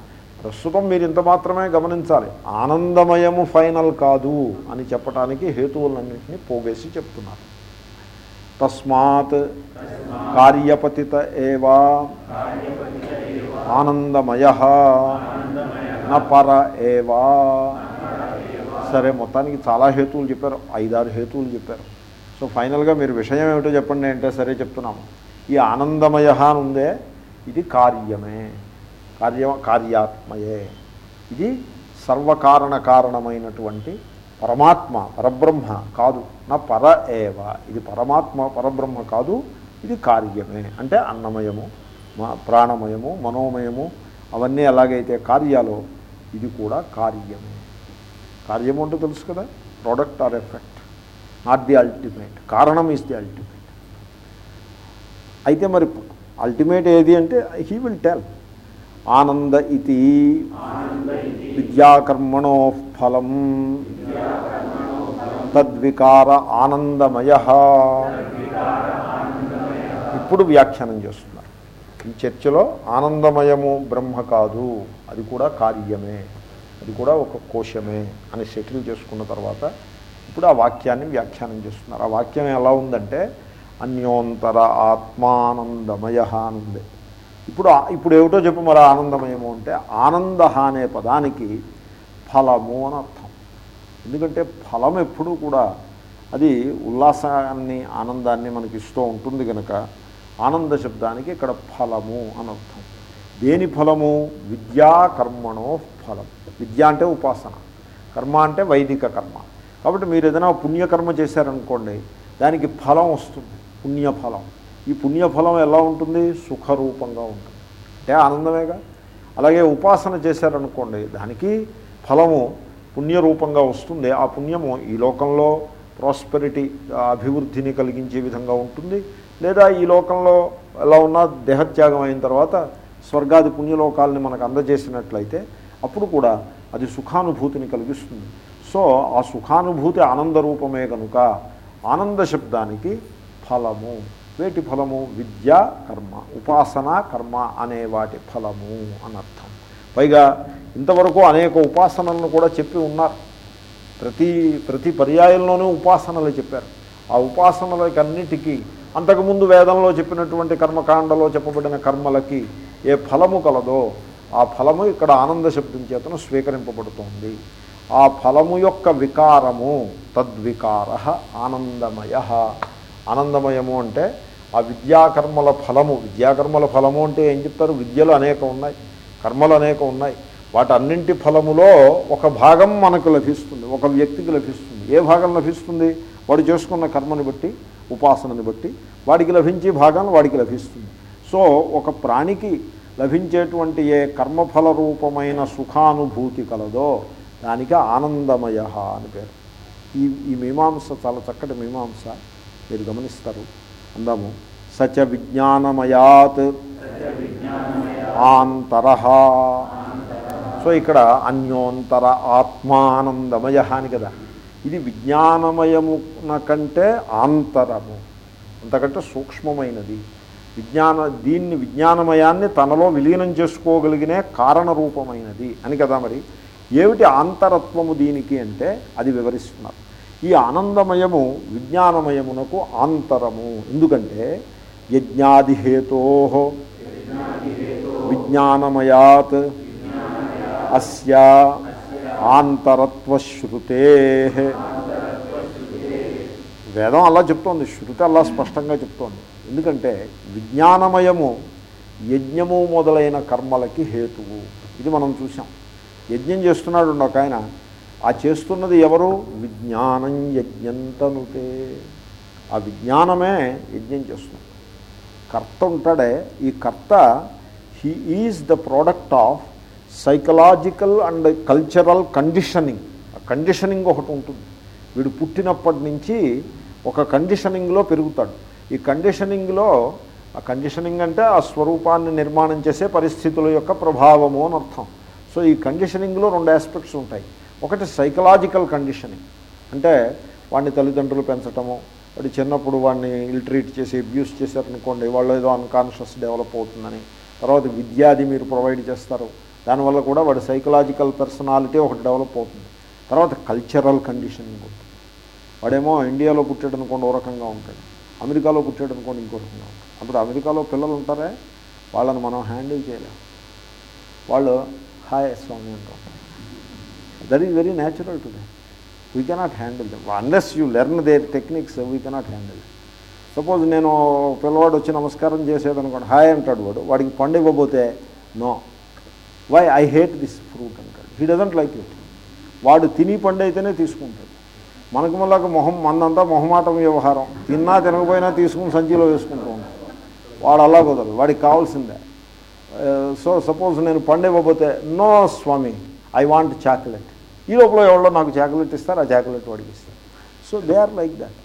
ప్రస్తుతం మీరు ఇంత మాత్రమే గమనించాలి. ఆనందమయము ఫైనల్ కాదు అని చెప్పటానికి హేతువులన్నింటినీ పోగేసి చెప్తున్నారు. తస్మాత్ కార్యపతిత ఏవా ఆనందమయ. పర ఏవా. సరే మొత్తానికి చాలా హేతువులు చెప్పారు. ఐదారు హేతువులు చెప్పారు. సో ఫైనల్గా మీరు విషయం ఏమిటో చెప్పండి అంటే సరే చెప్తున్నాము. ఈ ఆనందమయ అని ఉందే ఇది కార్యమే. కార్య కార్యాత్మయే. ఇది సర్వకారణ కారణమైనటువంటి పరమాత్మ పరబ్రహ్మ కాదు. నా పర ఏవ. ఇది పరమాత్మ పరబ్రహ్మ కాదు. ఇది కార్యమే. అంటే అన్నమయము. ప్రాణమయము మనోమయము అవన్నీ ఎలాగైతే కార్యాలో ఇది కూడా కార్యమే. కార్యము అంటే తెలుసు కదా? Product or effect not the ultimate కారణం ఈజ్ ది అల్టిమేట్ అయితే మరి అల్టిమేట్ ఏది అంటే హీ విల్ టెల్ ఆనంద ఇది విద్యాకర్మణో ఫలం. తద్వికార ఆనందమయ. ఇప్పుడు వ్యాఖ్యానం చేస్తున్నారు ఈ చర్చలో ఆనందమయము బ్రహ్మ కాదు. అది కూడా కార్యమే. అది కూడా ఒక కోశమే అని సెటిల్ చేసుకున్న తర్వాత ఇప్పుడు ఆ వాక్యాన్ని వ్యాఖ్యానం చేస్తున్నారు. ఆ వాక్యం ఎలా ఉందంటే అన్యోంతర ఆత్మానందమయ అనుంది ఇప్పుడు ఇప్పుడు ఏమిటో చెప్పు మరి ఆనందమయము అంటే ఆనంద అనే పదానికి ఫలము అని అర్థం. ఎందుకంటే ఫలం ఎప్పుడూ కూడా అది ఉల్లాసాన్ని ఆనందాన్ని మనకి ఇస్తూ ఉంటుంది కనుక ఆనంద శబ్దానికి ఇక్కడ ఫలము అనర్థం దేని ఫలము? విద్యా కర్మణో ఫలం. విద్య అంటే ఉపాసన. కర్మ అంటే వైదిక కర్మ. కాబట్టి మీరు ఏదైనా పుణ్యకర్మ చేశారనుకోండి దానికి ఫలం వస్తుంది. పుణ్యఫలం. ఈ పుణ్యఫలం ఎలా ఉంటుంది? సుఖరూపంగా ఉంటుంది. అంటే ఆనందమేగా? అలాగే ఉపాసన చేశారనుకోండి దానికి ఫలము పుణ్యరూపంగా వస్తుంది. ఆ పుణ్యము ఈ లోకంలో ప్రాస్పెరిటీ అభివృద్ధిని కలిగించే విధంగా ఉంటుంది. లేదా ఈ లోకంలో ఎలా ఉన్నా దేహత్యాగం అయిన తర్వాత స్వర్గాది పుణ్యలోకాలని మనకు అందజేసినట్లయితే అప్పుడు కూడా అది సుఖానుభూతిని కలిగిస్తుంది. సో ఆ సుఖానుభూతి ఆనంద రూపమే కనుక ఆనంద శబ్దానికి ఫలము. వేటి ఫలము? విద్య కర్మ. ఉపాసన కర్మ అనే వాటి ఫలము అనర్థం. పైగా ఇంతవరకు అనేక ఉపాసనలను కూడా చెప్పి ఉన్నారు. ప్రతి ప్రతి పర్యాయంలోనూ ఉపాసనలు చెప్పారు. ఆ ఉపాసనలకన్నిటికీ అంతకుముందు వేదంలో చెప్పినటువంటి కర్మకాండలో చెప్పబడిన కర్మలకి ఏ ఫలము కలదో ఆ ఫలము ఇక్కడ ఆనంద శబ్దం చేతను స్వీకరింపబడుతోంది. ఆ ఫలము యొక్క వికారము తద్వికార ఆనందమయ. ఆనందమయము అంటే ఆ విద్యాకర్మల ఫలము. విద్యాకర్మల ఫలము అంటే ఏం చెప్తారు? విద్యలు అనేకం ఉన్నాయి. కర్మలు అనేకం ఉన్నాయి. వాటన్నింటి ఫలములో ఒక భాగం మనకు లభిస్తుంది. ఒక వ్యక్తికి లభిస్తుంది. ఏ భాగం లభిస్తుంది? వాడు చేసుకున్న కర్మని బట్టి ఉపాసనని బట్టి వాడికి లభించే భాగాన్ని వాడికి లభిస్తుంది. సో ఒక ప్రాణికి లభించేటువంటి ఏ కర్మఫల రూపమైన సుఖానుభూతి కలదో దానికి ఆనందమయ అని పేరు. ఈ ఈ మీమాంస చాలా చక్కటి మీమాంస మీరు గమనిస్తారు. అందాము సచ విజ్ఞానమయాత్ ఆంతర. సో ఇక్కడ అన్యోంతర ఆత్మానందమయ అని కదా. ఇది విజ్ఞానమయమున కంటే ఆంతరము అంతకంటే సూక్ష్మమైనది. విజ్ఞాన దీన్ని విజ్ఞానమయాన్ని తనలో విలీనం చేసుకోగలిగినే కారణరూపమైనది అని కదా మరి. ఏమిటి ఆంతరత్వము దీనికి అంటే అది వివరిస్తున్నారు. ఈ ఆనందమయము విజ్ఞానమయమునకు ఆంతరము ఎందుకంటే యజ్ఞాదిహేతో విజ్ఞానమయాత్ అస్యా ఆంతరత్వశ్రుతే. వేదం అలా చెప్తోంది శృతి అలా స్పష్టంగా చెప్తోంది. ఎందుకంటే విజ్ఞానమయము యజ్ఞము మొదలైన కర్మలకి హేతువు. ఇది మనం చూసాం యజ్ఞం చేస్తున్నాడు ఒక ఆయన. ఆ చేస్తున్నది ఎవరు? విజ్ఞానం యజ్ఞంతనుతే. ఆ విజ్ఞానమే యజ్ఞం చేస్తుంది. కర్త ఉంటాడే. ఈ కర్త he is the product of psychological and cultural conditioning conditioning ఒకటి ఉంటుంది. వీడు పుట్టినప్పటి నుంచి ఒక కండిషనింగ్లో పెరుగుతాడు. ఈ కండిషనింగ్లో ఆ కండిషనింగ్ అంటే ఆ స్వరూపాన్ని నిర్మాణం చేసే పరిస్థితుల యొక్క ప్రభావము అని అర్థం. సో ఈ కండిషనింగ్లో రెండు ఆస్పెక్ట్స్ ఉంటాయి. ఒకటి సైకలాజికల్ కండిషనింగ్ అంటే వాడిని తల్లిదండ్రులు పెంచటము వాడి చిన్నప్పుడు వాడిని ఇల్ట్రీట్ చేసి అబ్యూస్ చేశారనుకోండి వాళ్ళు ఏదో అన్కాన్షియస్ డెవలప్ అవుతుందని. తర్వాత విద్యాది మీరు ప్రొవైడ్ చేస్తారు. దానివల్ల కూడా వాడి సైకలాజికల్ పర్సనాలిటీ ఒకటి డెవలప్ అవుతుంది. తర్వాత కల్చరల్ కండిషనింగ్ ఉంటుంది వాడేమో ఇండియాలో పుట్టాడు అనుకోండి ఓ రకంగా ఉంటాడు. అమెరికాలో పుట్టాడు అనుకోండి ఇంకో రకంగా ఉంటాడు. అప్పుడు అమెరికాలో పిల్లలు ఉంటారే? వాళ్ళని మనం హ్యాండిల్ చేయలేం. వాళ్ళు హాయ్ స్వామి అంటారు. That is very natural to they we cannot handle them unless you learn their techniques we cannot handle suppose నేను పిల్లవాడు వచ్చి నమస్కారం చేసేదనుకోండి హాయ్ అంటాడు వాడు. వాడికి పండు ఇవ్వబోతే no. Why I hate this fruit అంటాడు హీ డజంట్ లైక్ ఇట్ వాడు తిని పండు అయితేనే తీసుకుంటాడు. మనకు మళ్ళా మొహం మందంతా మొహమాటం వ్యవహారం. తిన్నా తినకపోయినా తీసుకుని సంచిలో వేసుకుంటూ ఉంటాడు. వాడు అలా కుదరదు. వాడికి కావాల్సిందే. Uh, సో సపోజ్ నేను పండు ఇవ్వబోతే no swami I want chocolate ఈ లోపల ఎవరో నాకు చాక్లెట్ ఇస్తారు ఆ చాక్లెట్ వాడికి ఇస్తారు. So they are like that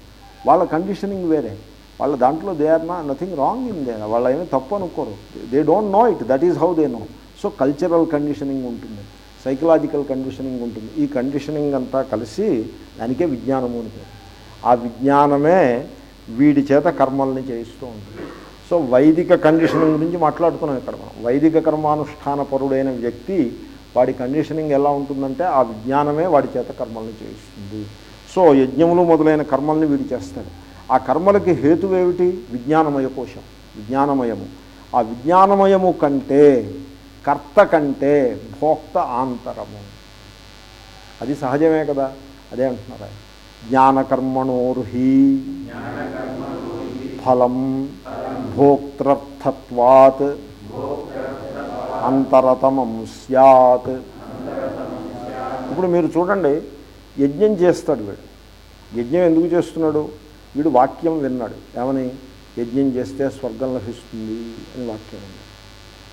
వాళ్ళ కండిషనింగ్ వేరే. వాళ్ళ దాంట్లో దే ఆర్ నా నథింగ్ రాంగ్ ఇన్ దే వాళ్ళు ఏమీ తప్పు అనుకోరు. They don't know it that is how they know so cultural conditioning ఉంటుంది సైకలాజికల్ కండిషనింగ్ ఉంటుంది. ఈ కండిషనింగ్ అంతా కలిసి దానికే విజ్ఞానము అని పేరు. ఆ విజ్ఞానమే వీడి చేత కర్మల్ని చేయిస్తూ ఉంటుంది. సో వైదిక కండిషనింగ్ గురించి మాట్లాడుతున్నాం ఇక్కడ మనం. వైదిక కర్మానుష్ఠాన పరుడైన వ్యక్తి వాడి కండిషనింగ్ ఎలా ఉంటుందంటే ఆ విజ్ఞానమే వాడి చేత కర్మల్ని చేయిస్తుంది. సో యజ్ఞములు మొదలైన కర్మల్ని వీడు చేస్తాడు. ఆ కర్మలకి హేతువేమిటి? విజ్ఞానమయ కోశం విజ్ఞానమయము. ఆ విజ్ఞానమయము కంటే కర్త కంటే భోక్త ఆంతరము. అది సహజమే కదా? అదే అంటున్నారు ఆయన. జ్ఞానకర్మణోర్హి. ఫలం భోక్తృత్వాత్ అంతరతమం సత్ ఇప్పుడు మీరు చూడండి యజ్ఞం చేస్తాడు వీడు. యజ్ఞం ఎందుకు చేస్తున్నాడు? వీడు వాక్యం విన్నాడు. ఏమని? యజ్ఞం చేస్తే స్వర్గం లభిస్తుంది అని వాక్యం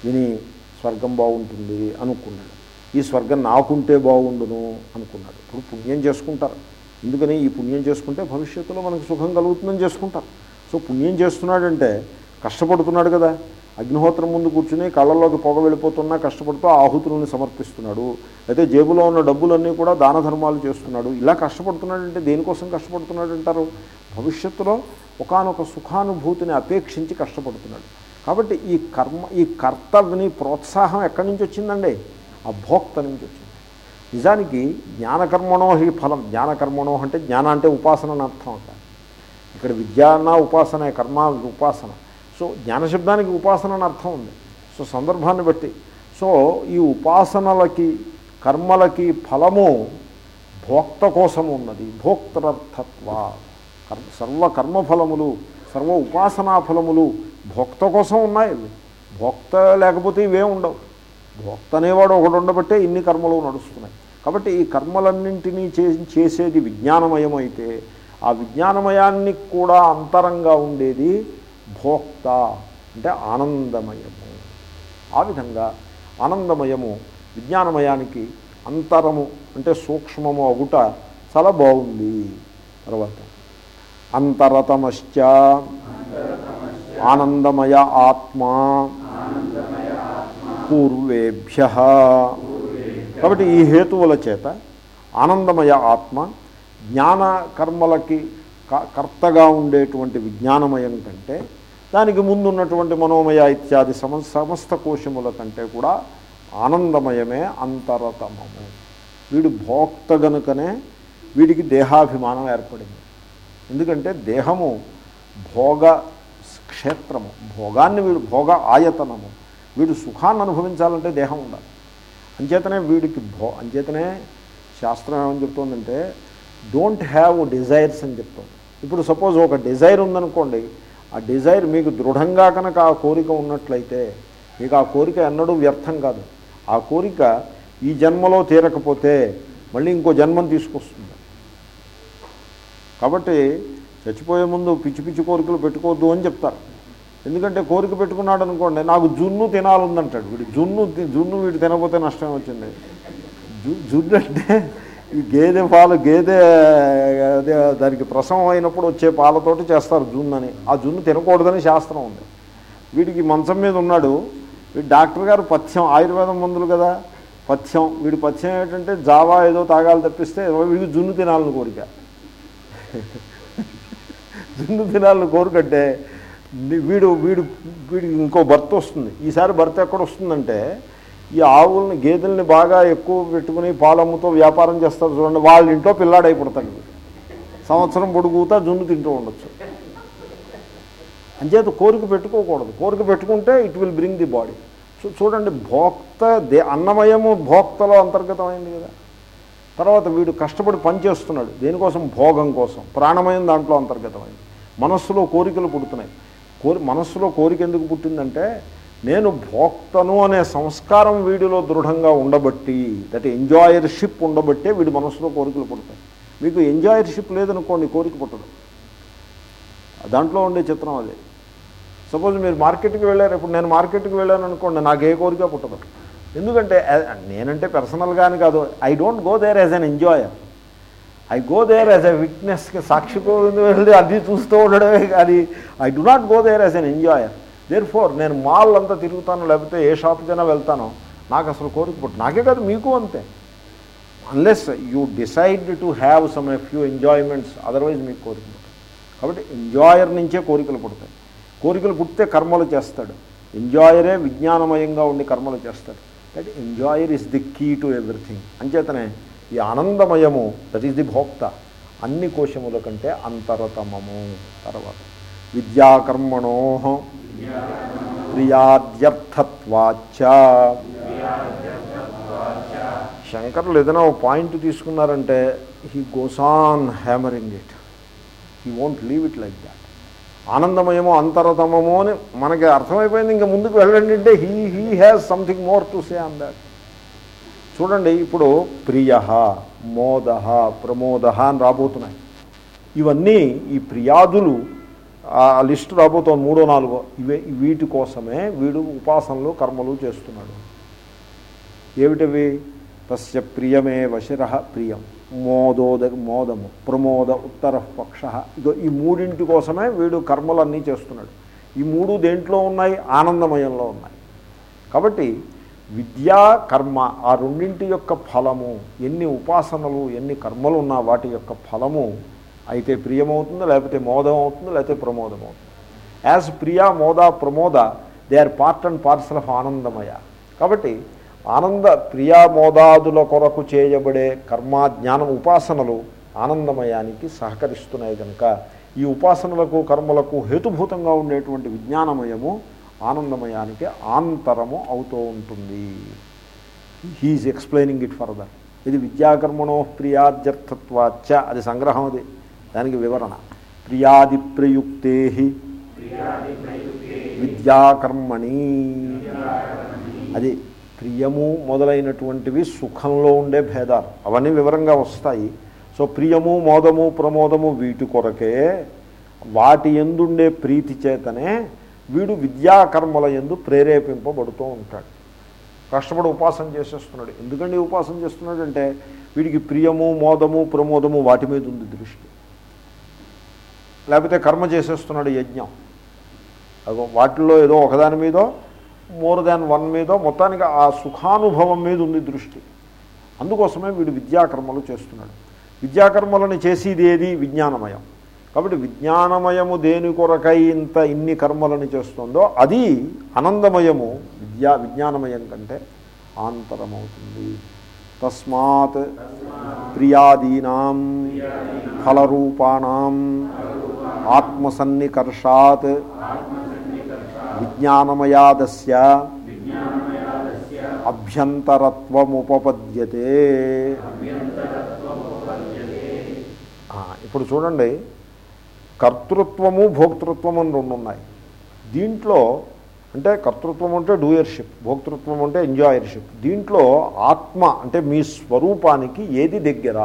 విని స్వర్గం బాగుంటుంది అనుకున్నాడు. ఈ స్వర్గం నాకుంటే బాగుండును అనుకున్నాడు. ఇప్పుడు పుణ్యం చేసుకుంటారు. ఎందుకని ఈ పుణ్యం చేసుకుంటే భవిష్యత్తులో మనకు సుఖం కలుగుతుందని చేసుకుంటారు. సో పుణ్యం చేస్తున్నాడంటే కష్టపడుతున్నాడు కదా. అగ్నిహోత్రం ముందు కూర్చుని కళ్ళల్లోకి పొగ వెళ్ళిపోతున్నా కష్టపడుతూ ఆహుతులను సమర్పిస్తున్నాడు. అయితే జేబులో ఉన్న డబ్బులన్నీ కూడా దాన ధర్మాలు చేస్తున్నాడు. ఇలా కష్టపడుతున్నాడంటే దేనికోసం కష్టపడుతున్నాడు అంటారు భవిష్యత్తులో ఒకనొక సుఖానుభూతిని అపేక్షించి కష్టపడుతున్నాడు. కాబట్టి ఈ కర్మ ఈ కర్తవ్యని ప్రోత్సాహం ఎక్కడి నుంచి వచ్చిందండి? ఆ భోక్త నుంచి వచ్చింది. నిజానికి జ్ఞానకర్మణో హి ఫలం. జ్ఞానకర్మణో అంటే జ్ఞాన అంటే ఉపాసన అని అర్థం అంట ఇక్కడ విద్యాన ఉపాసన కర్మ ఉపాసన. సో జ్ఞానశబ్దానికి ఉపాసన అని అర్థం ఉంది. సో సందర్భాన్ని బట్టి. సో ఈ ఉపాసనలకి కర్మలకి ఫలము భోక్త కోసం ఉన్నది. భోక్తరర్థత్వ. కర్మ సర్వ కర్మఫలములు సర్వ ఉపాసనా ఫలములు భోక్త కోసం ఉన్నాయి. అవి భోక్త లేకపోతే ఇవే ఉండవు. భోక్త అనేవాడు ఒకడు ఉండబట్టే ఇన్ని కర్మలు నడుస్తున్నాయి. కాబట్టి ఈ కర్మలన్నింటినీ చే చేసేది విజ్ఞానమయమైతే ఆ విజ్ఞానమయాన్ని కూడా అంతరంగా ఉండేది భోక్త అంటే ఆనందమయము. ఆ విధంగా ఆనందమయము విజ్ఞానమయానికి అంతరము అంటే సూక్ష్మము అగుట చాలా బాగుంది. తర్వాత అంతరతమశ్చ ఆనందమయ ఆత్మా పూర్వేభ్య. కాబట్టి ఈ హేతువుల చేత ఆనందమయ ఆత్మ జ్ఞాన కర్మలకి క- కర్తగా ఉండేటువంటి విజ్ఞానమయం కంటే దానికి ముందున్నటువంటి మనోమయ ఇత్యాది సమ సమస్త కోశముల కంటే కూడా ఆనందమయమే అంతరతమము. వీడు భోక్త గనుకనే వీడికి దేహాభిమానం ఏర్పడింది. ఎందుకంటే దేహము భోగ క్షేత్రము భోగాన్ని వీడు భోగ ఆయతనము వీడు సుఖాన్ని అనుభవించాలంటే దేహం ఉండాలి. అంచేతనే వీడికి భో అంచేతనే శాస్త్రం ఏమని చెప్తుందంటే డోంట్ హ్యావ్ డిజైర్స్ అని చెప్తుంది. ఇప్పుడు సపోజ్ ఒక డిజైర్ ఉందనుకోండి ఆ డిజైర్ మీకు దృఢంగా కనుక ఆ కోరిక ఉన్నట్లయితే మీకు ఆ కోరిక ఎన్నడూ వ్యర్థం కాదు. ఆ కోరిక ఈ జన్మలో తీరకపోతే మళ్ళీ ఇంకో జన్మం తీసుకొస్తుంది. కాబట్టి చచ్చిపోయే ముందు పిచ్చి పిచ్చి కోరికలు పెట్టుకోవద్దు అని చెప్తారు. ఎందుకంటే కోరిక పెట్టుకున్నాడు అనుకోండి నాకు జున్ను తినాలందంటాడు వీడు జున్ను జున్ను వీడు తినకపోతే నష్టం వచ్చింది. జు- జున్ను అంటే ఈ గేదె పాలు గేదె అదే దానికి ప్రసవం అయినప్పుడు వచ్చే పాలతోటి చేస్తారు జున్ను అని ఆ జున్ను తినకూడదని శాస్త్రం ఉంది. వీడికి మంచం మీద ఉన్నాడు వీడు డాక్టర్ గారు పథ్యం ఆయుర్వేదం మందులు కదా. పథ్యం వీడి పథ్యం ఏంటంటే జావా ఏదో తాగాలి తప్పిస్తే వీడికి జున్ను తినాలని కోరిక. జున్ను తినాలని కోరుకంటే వీడు వీడు వీడికి ఇంకో భర్త వస్తుంది. ఈసారి భర్త ఎక్కడ వస్తుందంటే ఈ ఆవుల్ని గేదెల్ని బాగా ఎక్కువ పెట్టుకుని పాలమ్ముతో వ్యాపారం చేస్తారు చూడండి. వాళ్ళ ఇంట్లో పిల్లాడై పుడతాడు వీడు. సంవత్సరం పొడుగుతా జున్ను తింటూ ఉండొచ్చు. అంచేత కోరిక పెట్టుకోకూడదు. కోరిక పెట్టుకుంటే it will bring the body. So చూడండి భోక్త దే అన్నమయము భోక్తలో అంతర్గతమైంది కదా. తర్వాత వీడు కష్టపడి పనిచేస్తున్నాడు. దేనికోసం? భోగం కోసం. ప్రాణమయం దాంట్లో అంతర్గతమైంది. మనస్సులో కోరికలు పుడుతున్నాయి. కోరి మనస్సులో కోరిక ఎందుకు పుట్టిందంటే నేను భోక్తను అనే సంస్కారం వీడిలో దృఢంగా ఉండబట్టి దట్ ఎంజాయర్షిప్ ఉండబట్టే వీడి మనస్సులో కోరికలు పుడతాయి. మీకు ఎంజాయర్షిప్ లేదనుకోండి కోరిక పుట్టదు. దాంట్లో ఉండే చిత్రం అది. సపోజ్ మీరు మార్కెట్కి వెళ్ళారు ఇప్పుడు నేను మార్కెట్కి వెళ్ళాను అనుకోండి నాకు ఏ కోరిక పుట్టదు. ఎందుకంటే నేనంటే పర్సనల్గాని కాదు. I don't go there as an enjoyer I go there as a విట్నెస్కి సాక్షిపోయింది వెళ్ళి అది చూస్తూ ఉండడమే కానీ I do not go there as an enjoyer therefore నేను మాల్ అంతా తిరుగుతాను లేకపోతే ఏ షాప్కైనా వెళ్తాను. నాకు అసలు కోరిక పుట్టు నాకే కాదు మీకు అంతే. Unless you decide to have some a few enjoyments otherwise మీకు కోరిక కాబట్టి ఎంజాయర్ నుంచే కోరికలు పుడతాయి. కోరికలు పుట్టితే కర్మలు చేస్తాడు. ఎంజాయరే విజ్ఞానమయంగా ఉండి కర్మలు చేస్తాడు. That enjoyer is the key to everything అంచేతనే ఈ ఆనందమయము దట్ ఈస్ ది భోక్త అన్ని కోశముల కంటే అంతరతమము. తర్వాత విద్యాకర్మణో ప్రియాద్యర్థత్వాచ శంకర్లు ఏదైనా ఒక పాయింట్ తీసుకున్నారంటే he goes on hammering it he won't leave it like that ఆనందమయమో అంతరతమమో అని మనకి అర్థమైపోయింది ఇంకా ముందుకు వెళ్ళండి అంటే he he has something more to say on that చూడండి ఇప్పుడు ప్రియ మోద ప్రమోద అని రాబోతున్నాయి. ఇవన్నీ ఈ ప్రియాదులు ఆ లిస్టు రాబోతోంది మూడో నాలుగో. ఇవే వీటి కోసమే వీడు ఉపాసనలు కర్మలు చేస్తున్నాడు. ఏమిటవి? తస్య ప్రియమే వశిర ప్రియం. మోదోద మోదము ప్రమోద ఉత్తర పక్ష. ఇదో ఈ మూడింటి కోసమే వీడు కర్మలన్నీ చేస్తున్నాడు. ఈ మూడు దేంట్లో ఉన్నాయి? ఆనందమయంలో ఉన్నాయి. కాబట్టి విద్యా కర్మ ఆ రెండింటి యొక్క ఫలము ఎన్ని ఉపాసనలు ఎన్ని కర్మలు ఉన్నా వాటి యొక్క ఫలము అయితే ప్రియమవుతుంది లేకపోతే మోదం అవుతుంది లేకపోతే ప్రమోదం అవుతుంది యాజ్ ప్రియా మోద Pramoda they are part and parcel of ఆనందమయ. కాబట్టి ఆనంద ప్రియామోదాదుల కొరకు చేయబడే కర్మ జ్ఞానం ఉపాసనలు ఆనందమయానికి సహకరిస్తున్నాయి కనుక ఈ ఉపాసనలకు కర్మలకు హేతుభూతంగా ఉండేటువంటి విజ్ఞానమయము ఆనందమయానికి ఆంతరము అవుతూ ఉంటుంది. హీఈస్ ఎక్స్ప్లెయినింగ్ ఇట్ ఫర్దర్ ఇది విద్యాకర్మణో ప్రియాద్యర్థత్వాచ అది సంగ్రహం అది. దానికి వివరణ. ప్రియాది ప్రయుక్తే విద్యాకర్మణి. అది ప్రియము మొదలైనటువంటివి సుఖంలో ఉండే భేదాలు. అవన్నీ వివరంగా వస్తాయి. సో ప్రియము మోదము ప్రమోదము వీటి కొరకే వాటి ఎందుండే ప్రీతి చేతనే వీడు విద్యాకర్మల ఎందు ప్రేరేపింపబడుతూ ఉంటాడు. కష్టపడి ఉపాసన చేసేస్తున్నాడు. ఎందుకండి ఉపాసన చేస్తున్నాడంటే వీడికి ప్రియము మోదము ప్రమోదము వాటి మీద ఉంది దృష్టి. లేకపోతే కర్మ చేసేస్తున్నాడు యజ్ఞం. అదో వాటిల్లో ఏదో ఒకదాని మీదో మోర్ దాన్ వన్ మీదో మొత్తానికి ఆ సుఖానుభవం మీద ఉంది దృష్టి. అందుకోసమే వీడు విద్యాకర్మలు చేస్తున్నాడు. విద్యాకర్మలను చేసేది ఏది? విజ్ఞానమయం. కాబట్టి విజ్ఞానమయము దేని కొరకై ఇంత ఇన్ని కర్మలను చేస్తుందో అది ఆనందమయము విద్యా విజ్ఞానమయం కంటే ఆంతరమవుతుంది. తస్మాత్ ప్రియాదీనాం ఫలరూపాణం ఆత్మసన్నికర్షాత్ విజ్ఞానమయాదస్య అభ్యంతరత్వముపపద్యతే. ఇప్పుడు చూడండి కర్తృత్వము భోక్తృత్వము అని రెండు ఉన్నాయి. దీంట్లో అంటే కర్తృత్వం అంటే డూయర్షిప్ భోక్తృత్వం అంటే ఎంజాయర్షిప్. దీంట్లో ఆత్మ అంటే మీ స్వరూపానికి ఏది దగ్గర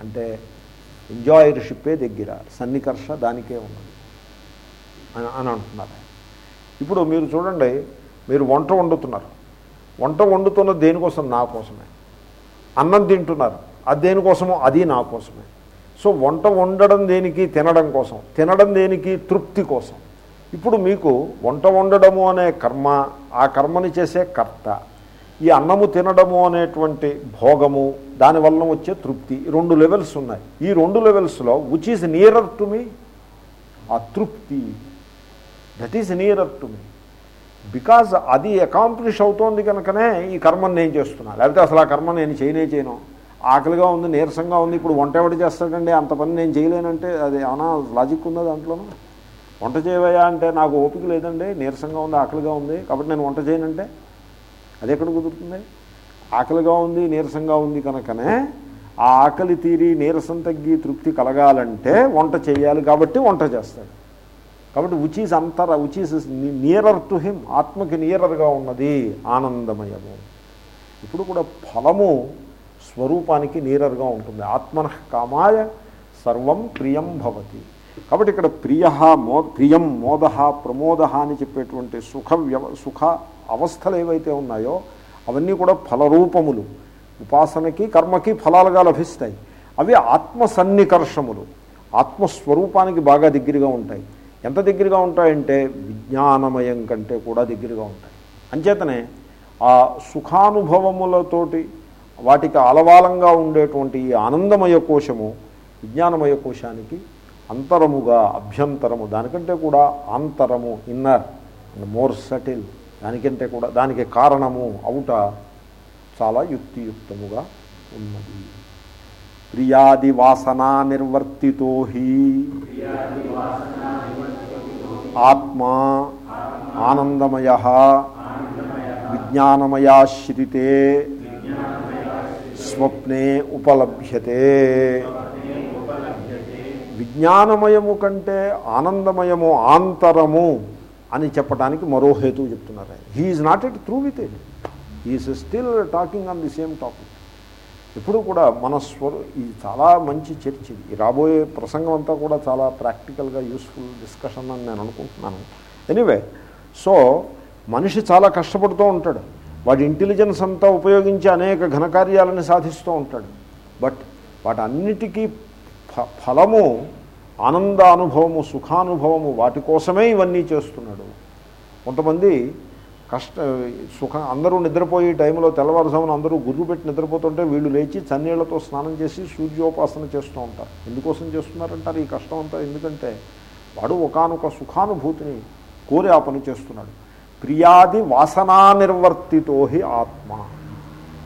అంటే ఎంజాయర్షిప్పే దగ్గర సన్నికర్ష దానికే ఉన్నది అని అని అంటున్నారు. ఇప్పుడు మీరు చూడండి మీరు వంట వండుతున్నారు. వంట వండుతున్న దేనికోసం? నా కోసమే. అన్నం తింటున్నారు. అది దేనికోసమో? అది నా కోసమే. సో వంట వండడం దేనికి? తినడం కోసం. తినడం దేనికి? తృప్తి కోసం. ఇప్పుడు మీకు వంట వండడము అనే కర్మ ఆ కర్మని చేసే కర్త ఈ అన్నము తినడము అనేటువంటి భోగము దానివల్ల వచ్చే తృప్తి రెండు లెవెల్స్ ఉన్నాయి. ఈ రెండు లెవెల్స్లో which is nearer to me ఆ తృప్తి that is nearer to me because అది అకాంప్లిష్ అవుతోంది కనుకనే ఈ కర్మను నేను చేస్తున్నా. లేకపోతే అసలు ఆ కర్మ నేను చేయనే చేయను. ఆకలిగా ఉంది నీరసంగా ఉంది ఇప్పుడు వంట ఎవడు చేస్తాడండి? అంత పని నేను చేయలేనంటే అది ఏమైనా లాజిక్ ఉందా దాంట్లోనూ? వంట చేయవయ్యా అంటే నాకు ఓపిక లేదండి నీరసంగా ఉంది ఆకలిగా ఉంది కాబట్టి నేను వంట చేయనంటే అది ఎక్కడ కుదురుతుంది? ఆకలిగా ఉంది నీరసంగా ఉంది కనుకనే ఆ ఆకలి తీరి నీరసం తగ్గి తృప్తి కలగాలంటే వంట చేయాలి కాబట్టి వంట చేస్తాడు. కాబట్టి ఉచీస్ అంతర ఉచీస్ నియరర్ టు హిమ్ ఆత్మకి నియరర్గా ఉన్నది ఆనందమయము. ఇప్పుడు కూడా ఫలము స్వరూపానికి నీరర్గా ఉంటుంది. ఆత్మన కామాయ సర్వం ప్రియం భవతి. కాబట్టి ఇక్కడ ప్రియ మో ప్రియం మోద ప్రమోద అని చెప్పేటువంటి సుఖ వ్యవ సుఖ అవస్థలు ఏవైతే ఉన్నాయో అవన్నీ కూడా ఫలరూపములు. ఉపాసనకి కర్మకి ఫలాలుగా లభిస్తాయి. అవి ఆత్మ సన్నికర్షములు ఆత్మస్వరూపానికి బాగా దగ్గరగా ఉంటాయి. ఎంత దగ్గరగా ఉంటాయంటే విజ్ఞానమయం కంటే కూడా దగ్గరగా ఉంటాయి. అంచేతనే ఆ సుఖానుభవములతోటి వాటికి అలవాలంగా ఉండేటువంటి ఈ ఆనందమయ కోశము విజ్ఞానమయ కోశానికి అంతరముగా అభ్యంతరము దానికంటే కూడా అంతరము ఇన్నర్ అండ్ మోర్ సటిల్ దానికంటే కూడా దానికి కారణము అవుట చాలా యుక్తియుక్తముగా ఉన్నది. ప్రియాది వాసనా నిర్వర్తితో హి. ఆత్మా ఆనందమయ విజ్ఞానమయాశ్రితే. స్వప్నే ఉపలభ్యతే. విజ్ఞానమయము కంటే ఆనందమయము ఆంతరము అని చెప్పడానికి మరో హేతువు చెప్తున్నారు he is not it through with it is still talking on the same topic ఎప్పుడు కూడా మన స్వరు ఇది చాలా మంచి చర్చ ఇది. రాబోయే ప్రసంగం అంతా కూడా చాలా ప్రాక్టికల్గా యూస్ఫుల్ డిస్కషన్ అని నేను అనుకుంటున్నాను. ఎనీవే సో మనిషి చాలా కష్టపడుతూ ఉంటాడు. వాడి ఇంటెలిజెన్స్ అంతా ఉపయోగించి అనేక ఘనకార్యాలను సాధిస్తూ ఉంటాడు. బట్ వాటన్నిటికీ ఫ ఫలము ఆనందానుభవము సుఖానుభవము వాటి కోసమే ఇవన్నీ చేస్తున్నాడు. కొంతమంది కష్ట సుఖ అందరూ నిద్రపోయే టైంలో తెల్లవారుజామున అందరూ గుర్రు పెట్టి నిద్రపోతుంటే వీళ్ళు లేచి చన్నీళ్ళతో స్నానం చేసి సూర్యోపాసన చేస్తూ ఉంటారు. ఎందుకోసం చేస్తున్నారంటారు ఈ కష్టం అంతా? ఎందుకంటే వాడు ఒకనొక సుఖానుభూతిని కోరి ఆ పని చేస్తున్నాడు. ప్రియాది వాసనా నిర్వర్తితో హి ఆత్మ.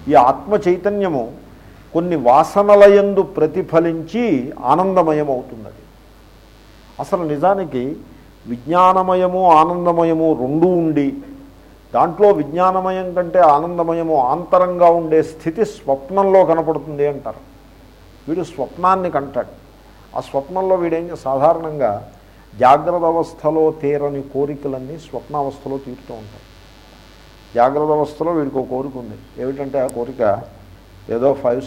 ఈ ఆత్మ చైతన్యము కొన్ని వాసనలయందు ప్రతిఫలించి ఆనందమయమవుతున్నది. అసలు నిజానికి విజ్ఞానమయము ఆనందమయము రెండూ ఉండి దాంట్లో విజ్ఞానమయం కంటే ఆనందమయము ఆంతరంగా ఉండే స్థితి స్వప్నంలో కనపడుతుంది అంటారు. వీడు స్వప్నాన్ని కంటాడు. ఆ స్వప్నంలో వీడేం సాధారణంగా జాగ్రత్త అవస్థలో తీరని కోరికలన్నీ స్వప్నావస్థలో తీరుతూ ఉంటాయి. జాగ్రత్త అవస్థలో వీడికి ఒక కోరిక ఉంది. ఏమిటంటే ఆ కోరిక ఏదో ఫైవ్